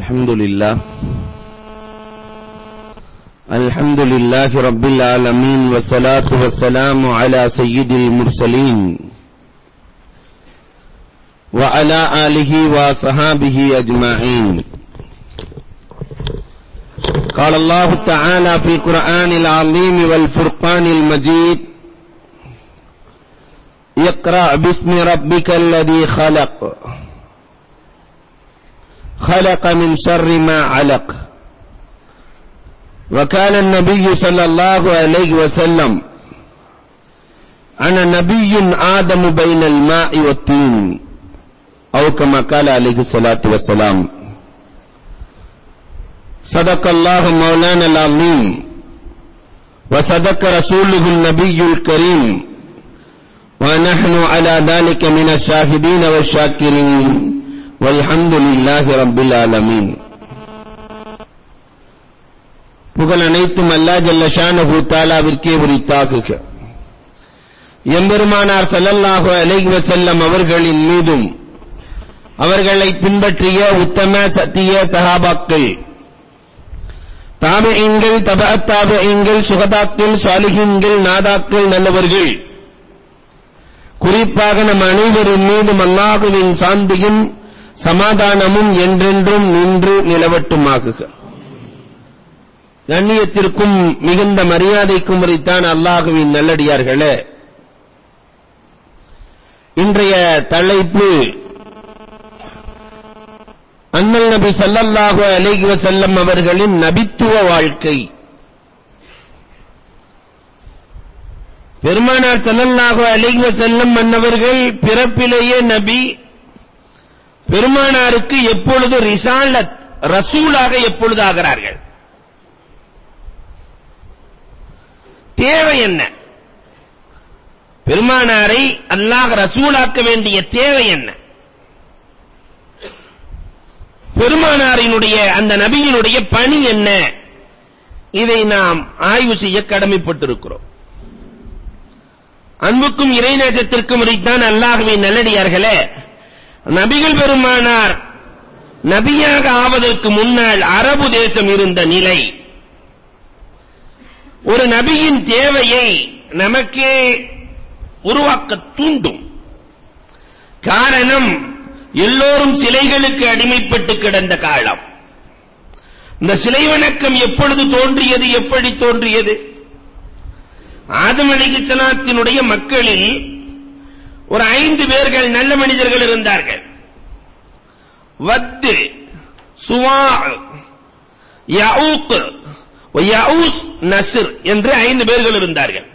الحمد لله الحمد لله رب العالمين والصلاة والسلام على سيد المرسلين وعلى آله وصحابه أجمعين. قال الله تعالى في القرآن العظيم والفرقان المجيد اقرأ باسم ربك الذي خلق. خلق من شر ما علق. وكان النبي صلى الله عليه وسلم أنا نبي آدم بين الماء والطين أو كما قال عليه الصلاة والسلام. صدق الله مولانا العظيم وصدق رسوله النبي الكريم ونحن على ذلك من الشاهدين والشاكرين. வல்ஹம்துலில்லாஹி ரப்பில் ஆலமீன். புகழ் அனைத்தும் அல்லா ஜல்லஷானஹு தாலாவிற்கே உரித்தாகுக. எம்பெருமானார் சல்லல்லாஹு அலைஹி செல்லம் அவர்களின் மீதும் அவர்களை பின்பற்றிய உத்தம சத்திய சஹாபாக்கள் தாபெயின்கள் தபத்தாபெயின்கள் சுகதாக்கள் சாலிகின்கள் நாதாக்கள் நல்லவர்கள் குறிப்பாக நம் அனைவரின் மீதும் அல்லாஹுவின் சாந்தியும் சமாதானமும் என்றென்றும் நின்று நிலவட்டுமாகுக. கண்ணியத்திற்கும் மிகுந்த மரியாதைக்கும் உரித்தான் அல்லாஹுவின் நல்லடியார்களே. இன்றைய தலைப்பு அண்ணல் நபி சல்லல்லாஹு அலைஹி வஸல்லம் அவர்களின் நபித்துவ வாழ்க்கை. பெருமானார் ஸல்லல்லாஹு அலைஹி வஸல்லம் அன்னவர்கள் பிறப்பிலேயே நபி பெருமானாருக்கு எப்பொழுது ரிசாலத் ரசூலாக எப்பொழுது ஆகிறார்கள்? தேவை என்ன? பெருமானாரை அல்லாஹ் ரசூலாக்க வேண்டிய தேவை என்ன? பெருமானாரினுடைய அந்த நபியினுடைய பணி என்ன? இதை நாம் ஆய்வு செய்ய கடமைப்பட்டிருக்கிறோம். அன்புக்கும் இறைநேசத்திற்கும் உரித்தான் அல்லாஹ்வின் நல்லடியார்களே நபிகள் பெருமானார் நபியாக ஆவதற்கு முன்னால் அரபு தேசம் இருந்த நிலை. ஒரு நபியின் தேவையை நமக்கே உருவாக்க தூண்டும். காரணம் எல்லோரும் சிலைகளுக்கு அடிமைப்பட்டு கிடந்த காலம். இந்த சிலை வணக்கம் எப்பொழுது தோன்றியது எப்படி தோன்றியது? ஆதம் அலைஹிஸ்ஸலாத்தினுடைய மக்களில் ஒரு ஐந்து பேர்கள் நல்ல மனிதர்கள் இருந்தார்கள். வத்து சுவா யஊக் யஊஸ் நசிர் என்று ஐந்து பேர்கள் இருந்தார்கள்.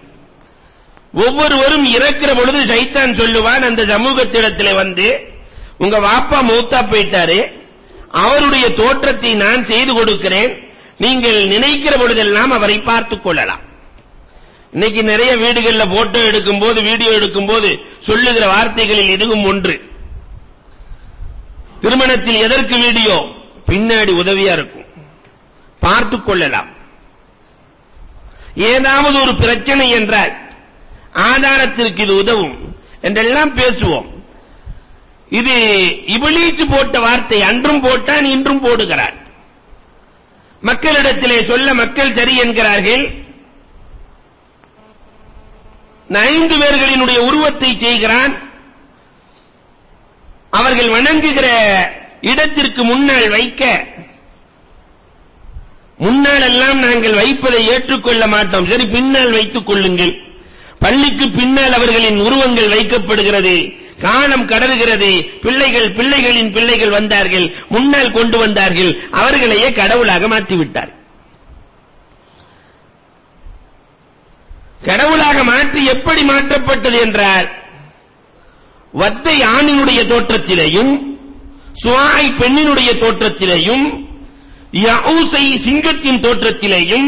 ஒவ்வொருவரும் இறக்கிற பொழுது ஷைத்தான் சொல்லுவான் அந்த சமூகத்திடத்திலே வந்து உங்க வாப்பா மூத்தா போயிட்டாரு அவருடைய தோற்றத்தை நான் செய்து கொடுக்கிறேன் நீங்கள் நினைக்கிற பொழுதெல்லாம் அவரை பார்த்துக் கொள்ளலாம். இன்னைக்கு நிறைய வீடுகள்ல போட்டோ எடுக்கும் போது வீடியோ எடுக்கும் போது சொல்லுகிற வார்த்தைகளில் இதுவும் ஒன்று. திருமணத்தில் எதற்கு வீடியோ? பின்னாடி உதவியா இருக்கும். பார்த்து கொள்ளலாம். ஏதாவது ஒரு பிரச்சனை என்றால் ஆதாரத்திற்கு இது உதவும் என்றெல்லாம் பேசுவோம். இது இபிலீஸ் போட்ட வார்த்தை அன்றும் போட்டான் இன்றும் போடுகிறான் மக்களிடத்திலே சொல்ல மக்கள் சரி என்கிறார்கள். ஐந்து பேர்களினுடைய உருவத்தை செய்கிறான். அவர்கள் வணங்குகிற இடத்திற்கு முன்னால் வைக்க முன்னால் எல்லாம் நாங்கள் வைப்பதை ஏற்றுக்கொள்ள மாட்டோம். சரி பின்னால் வைத்துக் கொள்ளுங்கள். பள்ளிக்கு பின்னால் அவர்களின் உருவங்கள் வைக்கப்படுகிறது. காலம் கடறுகிறது. பிள்ளைகள் பிள்ளைகளின் பிள்ளைகள் வந்தார்கள். முன்னால் கொண்டு வந்தார்கள். அவர்களையே கடவுளாக மாற்றிவிட்டார்கள் கடவுளாக மாற்றி எப்படி மாற்றப்பட்டது என்றால் வத்தை ஆணினுடைய தோற்றத்திலேயும் சுவாய் பெண்ணினுடைய தோற்றத்திலேயும் யவுசை சிங்கத்தின் தோற்றத்திலேயும்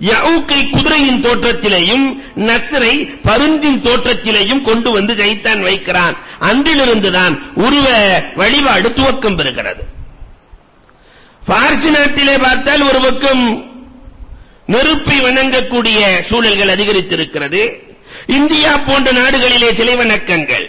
யவுக்கை குதிரையின் தோற்றத்திலேயும் நஸ்ரை பருந்தின் தோற்றத்திலேயும் கொண்டு வந்து ஜெயித்தான் வைக்கிறான். அன்றிலிருந்துதான் உருவ வழிபாடு துவக்கம் பெறுகிறது. பார்சி நாட்டிலே பார்த்தால் ஒரு பக்கம் நெருப்பை வணங்கக்கூடிய சூழல்கள் அதிகரித்திருக்கிறது. இந்தியா போன்ற நாடுகளிலே சிலை வணக்கங்கள்.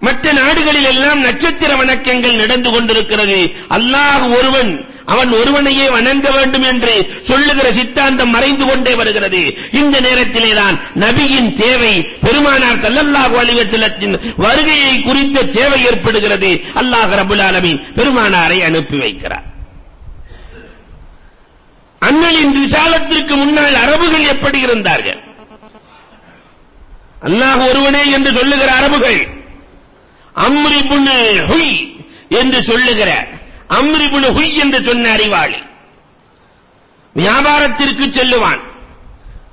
மற்ற நாடுகளில் எல்லாம் நட்சத்திர வணக்கங்கள் நடந்து கொண்டிருக்கிறது. அல்லாஹ் ஒருவன் அவன் ஒருவனையே வணங்க வேண்டும் என்று சொல்லுகிற சித்தாந்தம் மறைந்து கொண்டே வருகிறது. இந்த நேரத்திலே தான் நபியின் தேவை பெருமானார் சல்லல்லாஹு அலைஹி வஸல்லத்தின் வருகையை குறித்த தேவை ஏற்படுகிறது. அல்லாஹ் ரபுல் ஆலமீன் பெருமானாரை அனுப்பி வைக்கிறார். அண்ணலின் விசாலத்திற்கு முன்னால் அரபுகள் எப்படி இருந்தார்கள்? அல்லாஹ் ஒருவனே என்று சொல்லுகிற அரபுகள் அம்ரிபுனு ஹுய் என்று சொல்லுகிற அம்ரிபுனு ஹுய் என்று சொன்ன அறிவாளி. வியாபாரத்திற்கு செல்லுவான்.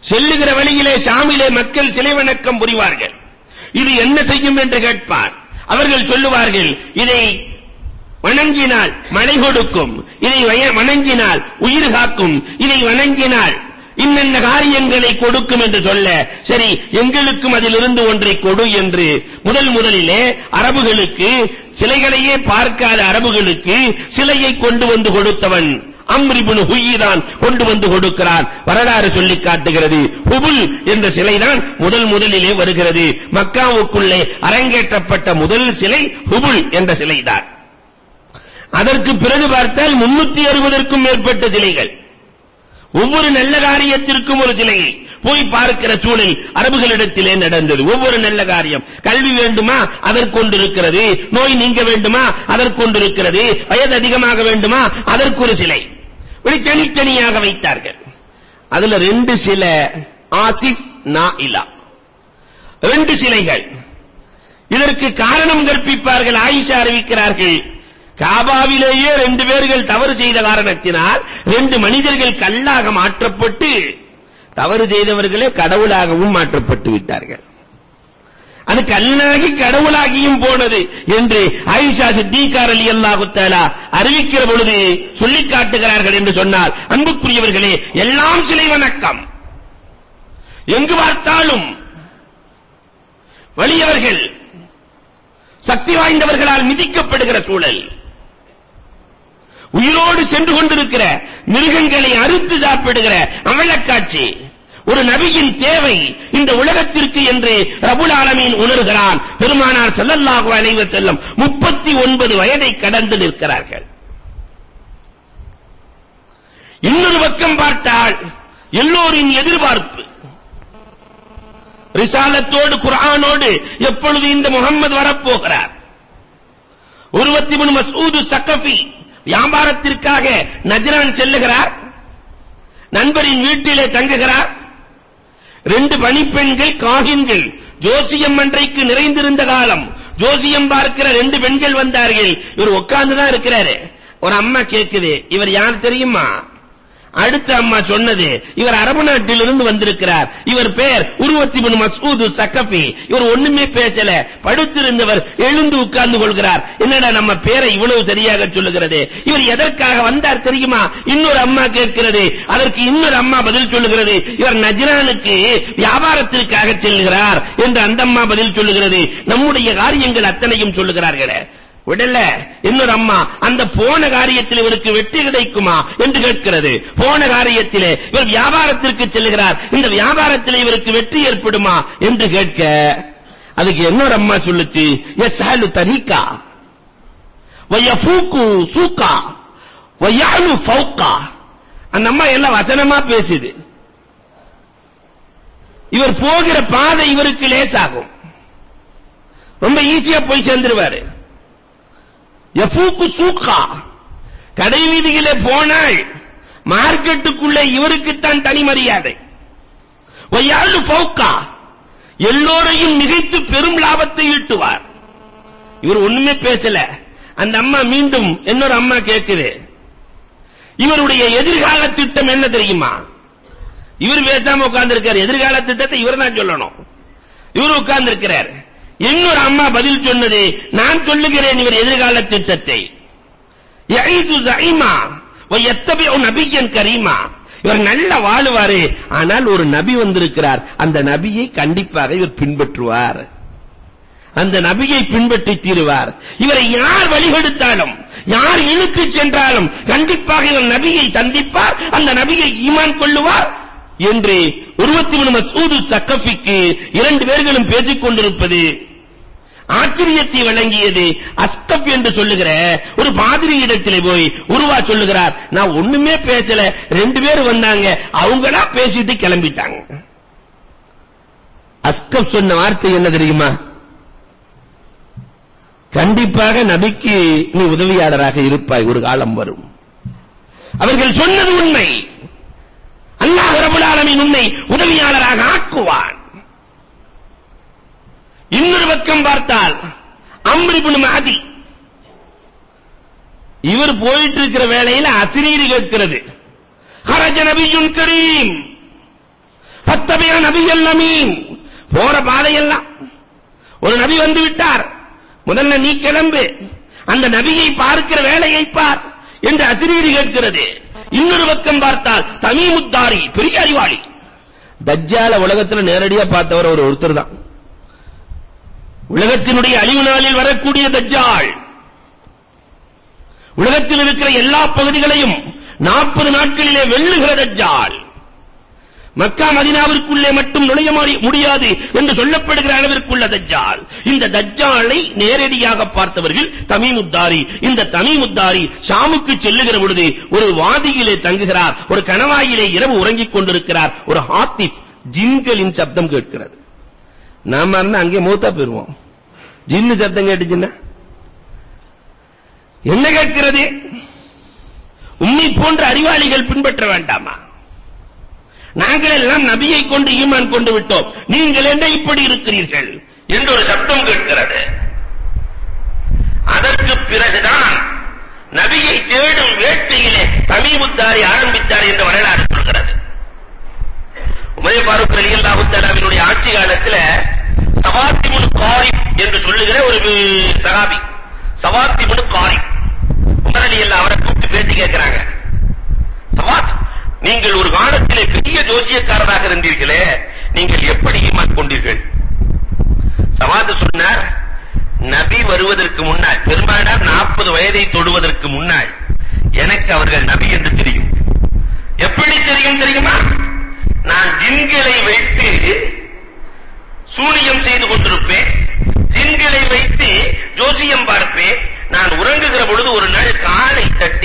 செல்லுகிற வழியிலே ஷாமிலே மக்கள் சிலை வணக்கம் புரிவார்கள். இது என்ன செய்யும் என்று கேட்பார். அவர்கள் சொல்லுவார்கள் இதை வணங்கினால் மழை கொடுக்கும். இதை வய- வணங்கினால் உயிர் காக்கும். இதை வணங்கினால் இன்னென்ன காரியங்களை கொடுக்கும் என்று சொல்ல சரி எங்களுக்கும் அதிலிருந்து ஒன்றை கொடு என்று முதல் முதலிலே அரபுகளுக்கு சிலைகளையே பார்க்காத அரபுகளுக்கு சிலையை கொண்டு வந்து கொடுத்தவன் அம்ரிபுன் ஹுய்தான் கொண்டு வந்து கொடுக்கிறான் வரலாறு சொல்லி காட்டுகிறது. ஹுபுல் என்ற சிலைதான் முதல் முதலிலே வருகிறது. மக்காவுக்குள்ளே அரங்கேற்றப்பட்ட முதல் சிலை ஹுபுல் என்ற சிலைதான். அதற்கு பிறகு பார்த்தால் 360ற்கும் மேற்பட்ட சிலைகள். ஒவ்வொரு நல்ல காரியத்திற்கும் ஒரு சிலையை போய் பார்க்கிற சூழல் அரபுகளிடத்திலே நடந்தது. ஒவ்வொரு நல்ல காரியம். கல்வி வேண்டுமா? அதற்கொண்டு இருக்கிறது நோய் நீங்க வேண்டுமா? அதற்கொண்டிருக்கிறது. வயது அதிகமாக வேண்டுமா? அதற்கு ஒரு சிலை. இப்படி தனித்தனியாக வைத்தார்கள். அதுல ரெண்டு சில ஆசிப் நாயிலா. ரெண்டு சிலைகள். இதற்கு காரணம் கற்பிப்பார்கள் ஆயிஷா அறிவிக்கிறார்கள். காபாவிலேயே ரெண்டு பேர்கள் தவறு செய்த காரணத்தினால் ரெண்டு மனிதர்கள் கல்லாக மாற்றப்பட்டு தவறு செய்தவர்களே கடவுளாகவும் மாற்றப்பட்டு விட்டார்கள். அது கல்லாகி கடவுளாகியும் போனது என்று ஆயிஷா சித்திகா ரலியல்லாஹு தஆலா அறிவிக்கிற பொழுது சொல்லி காட்டுகிறார்கள் என்று சொன்னால் அன்புக்குரியவர்களே எல்லாம் சிலை வணக்கம். எங்கு பார்த்தாலும் வலியவர்கள் சக்தி வாய்ந்தவர்களால் மிதிக்கப்படுகிற சூழல். உயிரோடு சென்று கொண்டிருக்கிற மிருகங்களை அறுத்து சாப்பிடுகிற அவலக்காட்சி ஒரு நபியின் தேவை இந்த உலகத்திற்கு என்று ரபுல் ஆலமீன் உணர்கிறான். பெருமானார் ஸல்லல்லாஹு அலைஹி வஸல்லம் 39 வயதை கடந்து நிற்கிறார்கள். இன்னொரு பக்கம் பார்த்தால் எல்லோரின் எதிர்பார்ப்பு. ரிசாலத்தோடு குர்ஆனோடு எப்பொழுது இந்த முகம்மது வரப்போகிறார்? உருவத்தி மூணு மசூது சக்கஃபி வியாபாரத்திற்காக நஜ்ரான் செல்லுகிறார் நண்பரின் வீட்டிலே தங்குகிறார் ரெண்டு பணிப்பெண்கள் காகின்கள் ஜோசியம் அன்றைக்கு நிறைந்திருந்த காலம் ஜோசியம் பார்க்கிற ரெண்டு பெண்கள் வந்தார்கள் இவர் உட்கார்ந்து தான் இருக்கிறாரு. ஒரு அம்மா கேக்குது இவர் யார் தெரியுமா? அடுத்த அம்மா சொன்னது இவர் அரபு நாட்டிலிருந்து வந்திருக்கிறார். இவர் பேர் உருவத்தி பின் சக்கஃபி. இவர் ஒண்ணுமே பேசல. படுத்திருந்தவர் எழுந்து உட்கார்ந்து கொள்கிறார். என்னடா நம்ம பேரை இவ்வளவு சரியாக சொல்லுகிறது? இவர் எதற்காக வந்தார் தெரியுமா? இன்னொரு அம்மா கேட்கிறது. அதற்கு இன்னொரு அம்மா பதில் சொல்லுகிறது. இவர் நஜ்ரானுக்கு வியாபாரத்திற்காக செல்கிறார் என்று அந்த அம்மா பதில் சொல்லுகிறது. நம்முடைய காரியங்கள் அத்தனையும் சொல்லுகிறார்களே. விடல. இன்னொரு அம்மா அந்த போன காரியத்தில் இவருக்கு வெற்றி கிடைக்குமா என்று கேட்கிறது. போன காரியத்திலே இவர் வியாபாரத்திற்கு செல்கிறார். இந்த வியாபாரத்திலே இவருக்கு வெற்றி ஏற்படுமா என்று கேட்க அதுக்கு இன்னொரு அம்மா சொல்லுச்சு யஸ்ஹலு தரீகா வயஃபூக்கு சூகா வயஅலு ஃபௌகா. அந்த அம்மா எல்லாம் வசனமா பேசுது. இவர் போகிற பாதை இவருக்கு லேசாகும். ரொம்ப ஈஸியா போய் சேர்ந்துருவாரு. யஃபூக்கு சூக்கா. கடை வீதியிலே போனால் மார்க்கெட்டுக்குள்ளே இவருக்குத்தான் தனி மரியாதை. வயாலு ஃபௌக்கா. எல்லோரையும் மிகைத்து பெரும் லாபத்தை ஈட்டுவார். இவர் ஒண்ணுமே பேசல. அந்த அம்மா மீண்டும் இன்னொரு அம்மா கேக்குது. இவருடைய எதிர்கால திட்டம் என்ன தெரியுமா? இவர் பேசாம உட்கார்ந்திருக்கார். எதிர்கால திட்டத்தை இவர் தான் சொல்லணும். இவர் உட்கார்ந்திருக்கிறார். இன்னொரு அம்மா பதில் சொன்னது நான் சொல்லுகிறேன் இவர் எதிர்கால திட்டத்தை. யஈது ஸைமா யத்தபிஉ நபியன் கரீமா. இவர் நல்ல வாழுவாரு ஆனால் ஒரு நபி வந்திருக்கிறார். அந்த நபியை கண்டிப்பாக இவர் பின்பற்றுவார். அந்த நபியை பின்பற்றி தீருவார். இவரை யார் வழிகெடுத்தாலும் யார் இழுத்து சென்றாலும் கண்டிப்பாக இவர் நபியை சந்திப்பார் அந்த நபியை ஈமான் கொள்ளுவார் என்று உருவத்தி மசூது சக்கஃபிக்கு இரண்டு பேர்களும் பேசிக் கொண்டிருப்பது ஆச்சரியத்தை வழங்கியது அஸ்கப் என்று சொல்லுகிற ஒரு பாதிரி இடத்திலே போய் உருவா சொல்லுகிறார். நான் ஒண்ணுமே பேசல. ரெண்டு பேர் வந்தாங்க. அவங்களா பேசிட்டு கிளம்பிட்டாங்க. அஸ்கப் சொன்ன வார்த்தை என்ன தெரியுமா? கண்டிப்பாக நபிக்கு நீ உதவியாளராக இருப்பாய். ஒரு காலம் வரும். அவர்கள் சொன்னது உண்மை. அல்லாஹ் ரபுல் ஆலமீன் உன்னை உதவியாளராக ஆக்குவான். இன்னொரு பக்கம் பார்த்தால் அம்ர் இப்னு மாதி இவர் போயிட்டு இருக்கிற வேளையில அசிரீர் கேட்கிறது. ஹரஜ நபியுன் கரீம். ஃபத்தபிய நபியல் அமீன். போற பாதையெல்லாம். ஒரு நபி வந்து விட்டார். முதல்ல நீ கிளம்பு. அந்த நபியை பார்க்கிற வேலையை பார் என்று அசிரீர் கேட்கிறது. இன்னொரு பக்கம் பார்த்தால் தமீமுத்தாரி பெரிய அறிவாளி. தஜ்ஜால உலகத்துல நேரடியா பார்த்தவர் ஒரு ஒருத்தர் தான். உலகத்தினுடைய அழிவு நாளில் வரக்கூடிய தஜ்ஜால் உலகத்தில் இருக்கிற எல்லா பகுதிகளையும் 40 நாட்களிலே வெல்லுகிற தஜ்ஜால் மக்கா மதினாவிற்குள்ளே மட்டும் நுழைய முடியாது என்று சொல்லப்படுகிற அளவிற்குள்ள தஜ்ஜால் இந்த தஜ்ஜாலை நேரடியாக பார்த்தவர்கள் தமிமுத்தாரி. இந்த தமிமுத்தாரி ஷாமுக்கு செல்லுகிற பொழுது ஒரு வாதியிலே தங்குகிறார். ஒரு கணவாயிலே இரவு உறங்கிக் கொண்டிருக்கிறார். ஒரு ஹாத்திஃப் ஜின்களின் சப்தம் கேட்கிறது. நாம இருந்தா அங்கே மூத்தா போயிருவோம். ஜின்னு சத்தம் கேட்டுச்சுன்னா? என்ன கேட்கிறது? உண்மை போன்ற அறிவாளிகள் பின்பற்ற வேண்டாமா? நாங்கள் எல்லாம் நபியை கொண்டு ஈமான் கொண்டு விட்டோம். நீங்கள் என்ன இப்படி இருக்கிறீர்கள்? என்று ஒரு சப்தம் கேட்கிறது. அதற்கு பிறகுதான் நபியை தேடும் வேட்டையிலே தமீமுத்தாரி ஆரம்பித்தார் என்று வரலாறு சொல்கிறது. உமர் ஃபாரூக் ரலியல்லாஹு தஆலாவினுடைய ஆட்சி காலத்துல சவாத்திமுல் காரி என்று சொல்லுகிற ஒரு சஹாபி சவாத்திமுல் காரி உமர் ரலியல்லாஹு அவரை கூப்பிட்டு பேட்டி கேட்கிறாங்க. சவாத் நீங்கள் ஒரு காலத்திலே பெரிய ஜோசியக்காரராக இருந்தீர்களே நீங்கள் எப்படி ஈமான் கொண்டீர்கள்? சவாத் சொன்னார் நபி வருவதற்கு முன்னால் பெருமானார் 40 வயதை தொடுவதற்கு முன்னால் எனக்கு அவர்கள் நபி என்று தெரியும். எப்படி தெரியும் தெரியுமா? நான் ஜின்களை வைத்து சூனியம் செய்து கொண்டிருப்பேன். ஜின்களை வைத்து ஜோசியம் பார்ப்பேன். நான் உறங்குகிற பொழுது ஒரு நாள் காலை தட்டி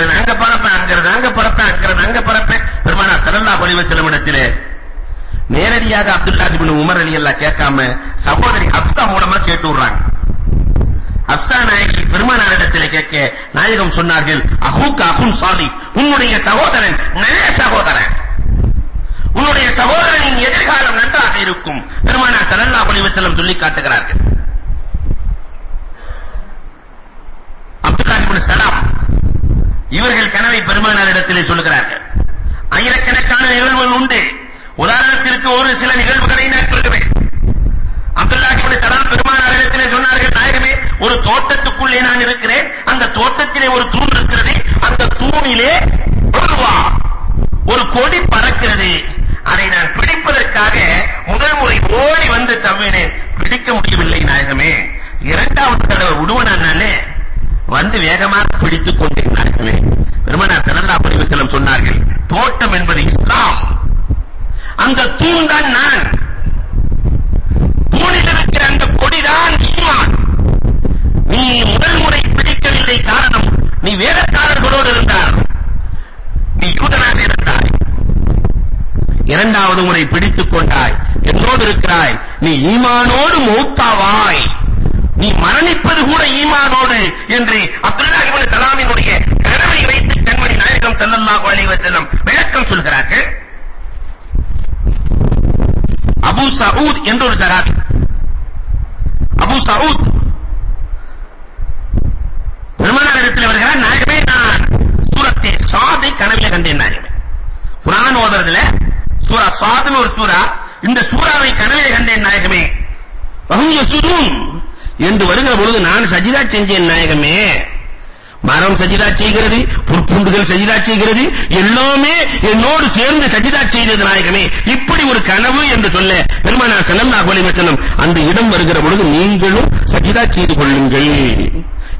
இங்க அங்க பறப்பேன்? அங்க அங்க பறப்பேன்? அங்க அங்க பறப்பேன்? பெருமானார் ஸல்லல்லாஹு அலைஹி வஸல்லம் இடத்திலே நேரடியாக அப்துல்லா இப்னு உமர் ரலியல்லாஹு கேட்காம சகோதரி ஹப்ஸா மூலமா கேட்டு விடுறாங்க ஹப்ஸா நாயகி பெருமானார் இடத்திலே கேட்க நாயகம் சொன்னார்கள் அஹூக் அஹுன் சாலி உன்னுடைய சகோதரன் நல்ல சகோதரன். உன்னுடைய சகோதரனின் எதிர்காலம் நன்றாக இருக்கும். பெருமானார் ஸல்லல்லாஹு அலைஹி வஸல்லம் சொல்லி காட்டுகிறார்கள். அப்துல்லாஹ் இப்னு சலாம் இவர்கள் கனவை பெருமானாரிடத்திலே சொல்லுகிறார்கள். ஆயிரக்கணக்கான நிகழ்வுகள் உண்டு. உதாரணத்திற்கு ஒரு சில நிகழ்வுகளை நான் சொல்லுவேன். அப்துல்லா இப்னு சலாம் பெருமானாரிடத்திலே சொன்னார்கள் நாயகமே ஒரு தோட்டத்துக்குள்ளே நான் இருக்கிறேன். அந்த தோட்டத்திலே ஒரு தூண் இருக்கிறது. அந்த தூணிலே ஒருவா ஒரு கொடி பறக்கிறது. அதை நான் பிடிப்பதற்காக முதல் முறை ஓடி வந்து தவினேன். பிடிக்க முடியவில்லை நாயகமே. இரண்டாவது தடவை விடுவனான் நானே வந்து வேகமாக பிடித்துக் கொண்டிருந்தார்களே. பெருமனார் ஸல்லல்லாஹு அலைஹி வஸல்லம் சொன்னார்கள் தோட்டம் என்பது இஸ்லாம். அந்த தூண் தான் நான். தூணில் இருக்கிற அந்த கொடிதான் ஈமான். நீ முதல் முறை பிடிக்கவில்லை காரணம் நீ வேதக்காரர்களோடு இருந்தார் நீ யூதனாக இருந்தாய். இரண்டாவது முறை பிடித்துக் கொண்டாய். என்னோடு இருக்கிறாய். நீ ஈமானோடு மூத்தாவாய். நீ மரணிப்பது கூட ஈமானோடு என்று அப்துல்லா இப்னு சலாமினுடைய கனவை வைத்து கண்மணி நாயகம் ஸல்லல்லாஹு அலைஹி வஸல்லம் விளக்கம் சொல்கிறார்கள். அபூ சஊத் என்ற ஒரு சஹாபி அபூ சஊத் பெருமானார் இடத்தில் வருகிறார் நாயகமே நான் சூரத்தை சாதை கனவில கண்டேன் நாயகமே குர்ஆன் ஓதுறதுல சூரா சாதுன்னு ஒரு சூரா இந்த சூறாவை கனவில கண்டேன் நாயகமே வஹும் யஸ்ஜுதூன் என்று வருகிற பொழுது நான் சஜிதா செஞ்சேன் நாயகமே. மரம் சஜிதா செய்கிறது புற்புண்டுகள் சஜிதா செய்கிறது எல்லாமே என்னோடு சேர்ந்து சஜிதா செய்தது நாயகமே. இப்படி ஒரு கனவு என்று சொல்ல பெருமானார் ஸல்லல்லாஹு அலைஹி வஸல்லம் அந்த இடம் வருகிற பொழுது நீங்களும் சஜிதா செய்து கொள்ளுங்கள்.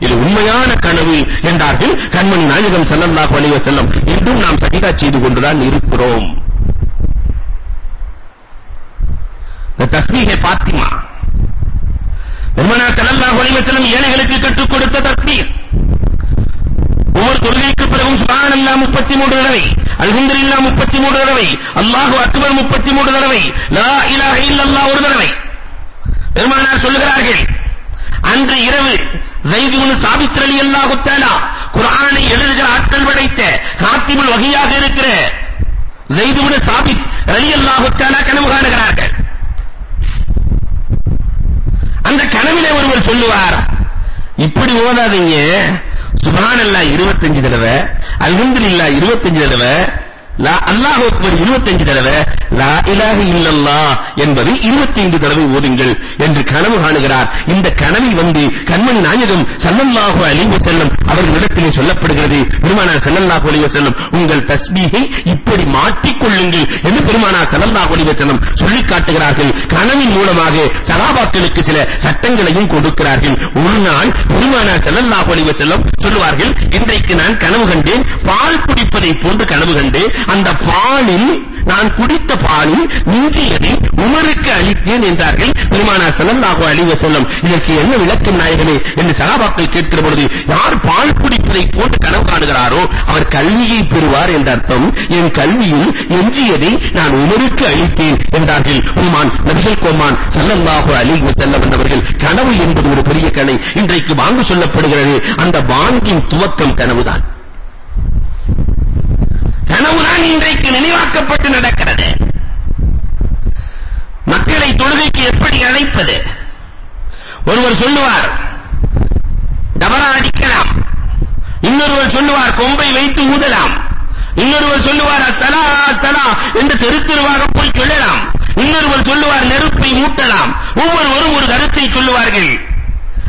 இது உண்மையான கனவு என்றார்கள் கண்மணி நாயகம் ஸல்லல்லாஹு அலைஹி வஸல்லம் இன்றும் நாம் சஜிதா செய்து கொண்டுதான் இருக்கிறோம். தஸ்பீஹே ஃபாத்திமா பெருமனா ஸல்லல்லாஹு அலைஹி வஸல்லம் ஏழைகளுக்கு கற்றுக் கொடுத்த தஸ்பீர். ஒவ்வொரு தொழுகைக்கு பிறகும் சுப்ஹானல்லாஹ் 33 தடவை அல்ஹம்துலில்லாஹ் 33 தடவை அல்லாஹு அக்பர் 33 தடவை லா இலாஹ இல்லல்லாஹ் ஒரு தடவை. பெருமானார் சொல்லுகிறார்கள் அன்று இரவு ஜைத் இப்னு சாபித் ரலியல்லாஹு தஆலா குர்ஆனை எழுதுகிற ஆட்கள் படைத்த காத்திபுல் வஹியாக இருக்கிற ஜைத் இப்னு சாபித் ரலியல்லாஹு தஆலா கனவு காணுகிறார்கள். அந்த கனவிலே ஒருவர் சொல்லுவார். இப்படி ஓதாதீங்க. சுப்ஹானல்லாஹ் 25 தடவை. அல்ஹம்துலில்லாஹ் 25 தடவை. லா அல்லாஹ் அக்பர் 25 தடவை லா இலாஹ இல்லல்லாஹ் என்பதை 25 தடவை ஓதுங்கள் என்று கனவு காணுகிறார். இந்த கனவை வந்து கண்மணி நாயகம் ஸல்லல்லாஹு அலைஹி வஸல்லம் அவர்களிடத்திலே சொல்லப்படுகிறது. பெருமானார் ஸல்லல்லாஹு அலைஹி வஸல்லம் உங்கள் தஸ்பீஹை இப்படி மாற்றிக் கொள்ளுங்கள் என்று பெருமானார் ஸல்லல்லாஹு அலைஹி வஸல்லம் சொல்லி காட்டுகிறார்கள். கனவின் மூலமாக சஹாபாக்களுக்கு சில சட்டங்களையும் கொடுக்கிறார்கள். ஒரு நாள் பெருமானார் ஸல்லல்லாஹு அலைஹி வஸல்லம் சொல்லுவார்கள் இன்றைக்கு நான் கனவு கண்டேன் பால் குடிப்பதை போன்று கனவு கண்டேன் அந்த பாலில் நான் குடித்த பாலில் மிஞ்சியதை உமருக்கு அளித்தேன் என்றார்கள் பெருமானார் ஸல்லல்லாஹு அலைஹி வஸல்லம். இதற்கு என்ன விளக்கம் நாயகமே என்று சஹாபாக்கள் கேட்கிற பொழுது யார் பால் குடிப்பதை போட்டு கனவு காணுகிறாரோ அவர் கல்வியை பெறுவார் என்ற அர்த்தம். என் கல்வியில் எஞ்சியதை நான் உமருக்கு அளித்தேன் என்றார்கள் உமான் நபிகள் கோமான் ஸல்லல்லாஹு அலைஹி வஸல்லம் என்றவர்கள் கனவு என்பது ஒரு பெரிய கலை இன்றைக்கு வாங்கு சொல்லப்படுகிறது. அந்த வாங்கின் துவக்கம் கனவுதான். கனவுதான் இன்றைக்கு நினைவாக்கப்பட்டு நடக்கிறது. மக்களை தொழுகைக்கு எப்படி அழைப்பது? ஒருவர் சொல்லுவார் டபரா அடிக்கலாம். இன்னொருவர் சொல்லுவார் கொம்பை வைத்து ஊதலாம். இன்னொருவர் சொல்லுவார் அசலா அசலா என்று தெரு போய் சொல்லலாம். இன்னொருவர் சொல்லுவார் நெருப்பை மூட்டலாம் ஒவ்வொருவரும் ஒரு கருத்தை சொல்லுவார்கள்.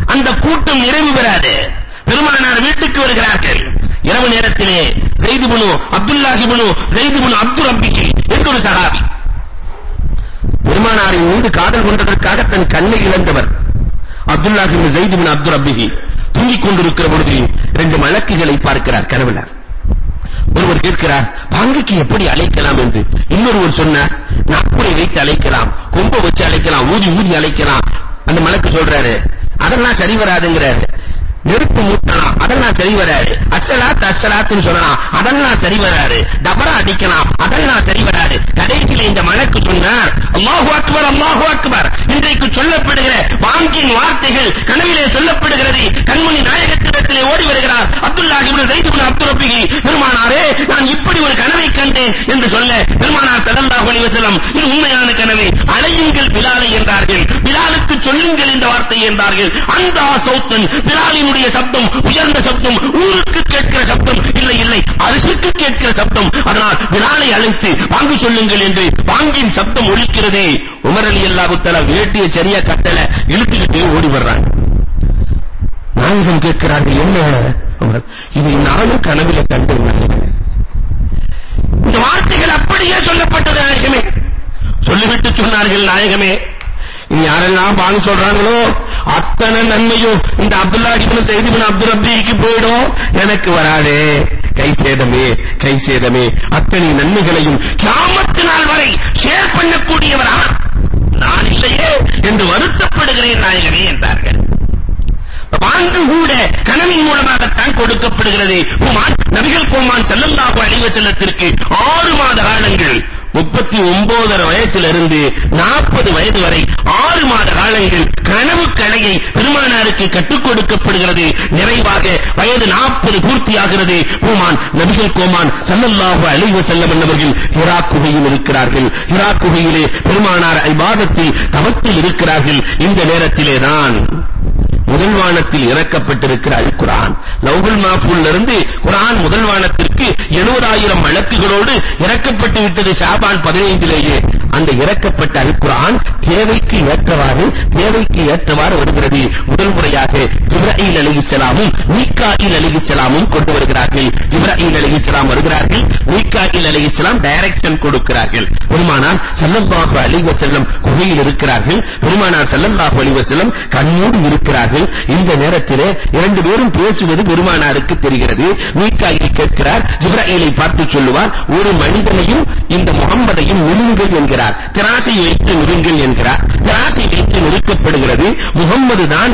அந்த கூட்டம் நிறைவு பெறாது. பெருமானார் வீட்டுக்கு வருகிறார்கள். இரவு நேரத்திலே ஸைத் இப்னு அப்துல்லாஹ் இப்னு ஸைத் இப்னு அப்து ரப்பிக்கு என்ற ஒரு சஹாபி பெருமானாரின் மீது காதல் கொண்டதற்காக தன் கண்ணை இழந்தவர் அப்துல்லாஹ் இப்னு ஸைத் இப்னு அப்து ரப்பிஹி தூங்கிக் கொண்டிருக்கிற பொழுது இரண்டு மலக்குகளை பார்க்கிறார் கனவுல ஒருவர் கேட்கிறார் பங்குக்கு எப்படி அழைக்கலாம்? என்று. இன்னொருவர் சொன்னார் நாக்குரை வைத்து அழைக்கலாம் கொம்ப வச்சு அழைக்கலாம் ஊதி ஊதி அழைக்கலாம். அந்த மலக்கு சொல்றாரு அதெல்லாம் சரி வராதுங்கிறாரு. நெருப்பு மூட்டலாம் அதெல்லாம் சரி வராது. அஸ்ஸலாத் அஸ்ஸலாத்துன்னு சொல்லலாம். அதெல்லாம் சரி வராது. டபரா அடிக்கலாம். அதெல்லாம் சரி வராது. கடைசியில் இந்த மலக்கு சொன்னார் அல்லாஹு அக்பர் அல்லாஹு அக்பர். இன்றைக்கு சொல்லப்படுகிற வாங்கின் வார்த்தைகள் கனவிலே சொல்லப்படுகிறது. கண்மணி நாயகத்திடத்திலே ஓடி வருகிறார். அப்துல்லாஹ் இப்னு ஸைத் இப்னு அப்து ரப்பிஹி பெருமானாரே நான் இப்படி ஒரு கனவை கண்டேன் என்று சொல்ல பெருமானார் ஸல்லல்லாஹு அலைஹி வஸல்லம் இது உண்மையான கனவு. அழையுங்கள் பிலாலை என்றார்கள். பிலாலுக்கு சொல்லுங்கள் இந்த வார்த்தை என்றார்கள். அந்த சௌத்தன் பிலாலினுடைய சப்தம் உயர்ந்த சப்தம் ஊருக்கு கேட்கிற சப்தம் இல்லை இல்லை அரசுக்கு கேட்கிற சப்தம். அதனால் பிலாலை அழைத்து வாங்கி சொல்லுங்கள் என்று வாங்கின் சப்தம் ஒலிக்கிறது. உமர் அலி அல்லாஹு தஆலா வேட்டிய சரியா கட்டல இழுத்துக்கிட்டே ஓடி வர்றாங்க. நாயகம் கேட்கிறார்கள் என்ன இதை நானும் கனவில கண்டு இந்த வார்த்தைகள் அப்படியே சொல்லப்பட்டது நாயகமே. சொல்லிவிட்டு சொன்னார்கள் நாயகமே. இனி யாரெல்லாம் பாங்க சொல்றாங்களோ அத்தனை நன்மையும் இந்த அப்துல்லா இப்னு ஸைத் இப்னு அப்துல் ரப்பீக்கு போய்டும். எனக்கு வராதே. கை சேதமே கை சேதமே. அத்தனை நன்மைகளையும் கியாமத் நாள் வரை ஷேர் பண்ணக்கூடியவரா நான் இல்லையே என்று வருத்தப்படுகிறேன் நாயகனே என்றார்கள். பாங்கு கூட கனவின் மூலமாகத்தான் கொடுக்கப்படுகிறது. உமான் நபிகள் கோமான் ஸல்லல்லாஹு அலைஹி வஸல்லத்திற்கு 6 மாத காலங்கள் 39 வயசிலிருந்து 40 வயது வரை 6 மாத காலங்கள் கனவு கலையை பெருமானாருக்கு கற்றுக் கொடுக்கப்படுகிறது நிறைவாக வயது ஆகிறது. பூமான் நபிகள் கோமான் சல்லல்லாஹு அலைஹி வஸல்லம் அவர்கள் ஹிரா குகையில் இருக்கிறார்கள். ஹிரா குகையிலே பெருமானார் இபாதத்தில் தவத்தில் இருக்கிறார்கள். இந்த நேரத்திலே தான் முதல் வானத்தில் இறக்கப்பட்டிருக்கிற அல் குர்ஆன். லௌஹுல் மஹ்ஃபூல்ல இருந்து குர்ஆன் முதல் வானத்திற்கு 70000 வழக்குகளோடு இறக்கப்பட்டு விட்டது ஷாபான் 15லேயே அந்த இறக்கப்பட்ட அல் குர்ஆன் தேவைக்கு ஏற்றவாறு தேவைக்கு ஏற்றவாறு வருகிறது. முதல் முறையாக ஜிப்ரீல் அலைஹிஸ்ஸலாமும் மீகாயில் அலைஹிஸ்ஸலாமும் கொண்டு வருகிறார்கள். ஜிப்ரீல் அலைஹிஸ்ஸலாம் வருகிறார்கள் மீகாயில் அலைஹிஸ்ஸலாம் டைரக்ஷன் கொடுக்கிறார்கள். பெருமானார் ஸல்லல்லாஹு அலைஹி வஸல்லம் குகையில் இருக்கிறார்கள். பெருமானார் ஸல்லல்லாஹு அலைஹி வஸல்லம் கண்ணோடு இருக்கிறார்கள். இந்த நேரத்திலே இரண்டு பேரும் பேசுவது பெருமானாருக்கு தெரிகிறது. மீகாயில் கேட்கிறார் ஜிப்ராயிலை பார்த்து சொல்லுவார் ஒரு மனிதனையும் இந்த முகம்மதையும் நிறுங்கள் என்கிறார். திராசை வைத்து நிறுங்கள் என்கிறார். திராசை வைத்து நிறுக்கப்படுகிறது முகம்மது தான்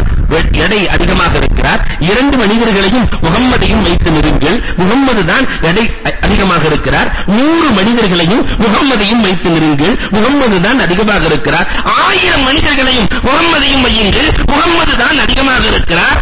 எடை அதிகமாக இருக்கிறார். இரண்டு மனிதர்களையும் முகம்மதையும் வைத்து நிறுங்கள் முகம்மது தான் எடை அதிகமாக இருக்கிறார். நூறு மனிதர்களையும் முகம்மதையும் வைத்து நிறுங்கள் முகம்மது தான் அதிகமாக இருக்கிறார். ஆயிரம் மனிதர்களையும் முகம்மதையும் வையுங்கள். முகம்மது தான் அதிகமாக இருக்கிறார்.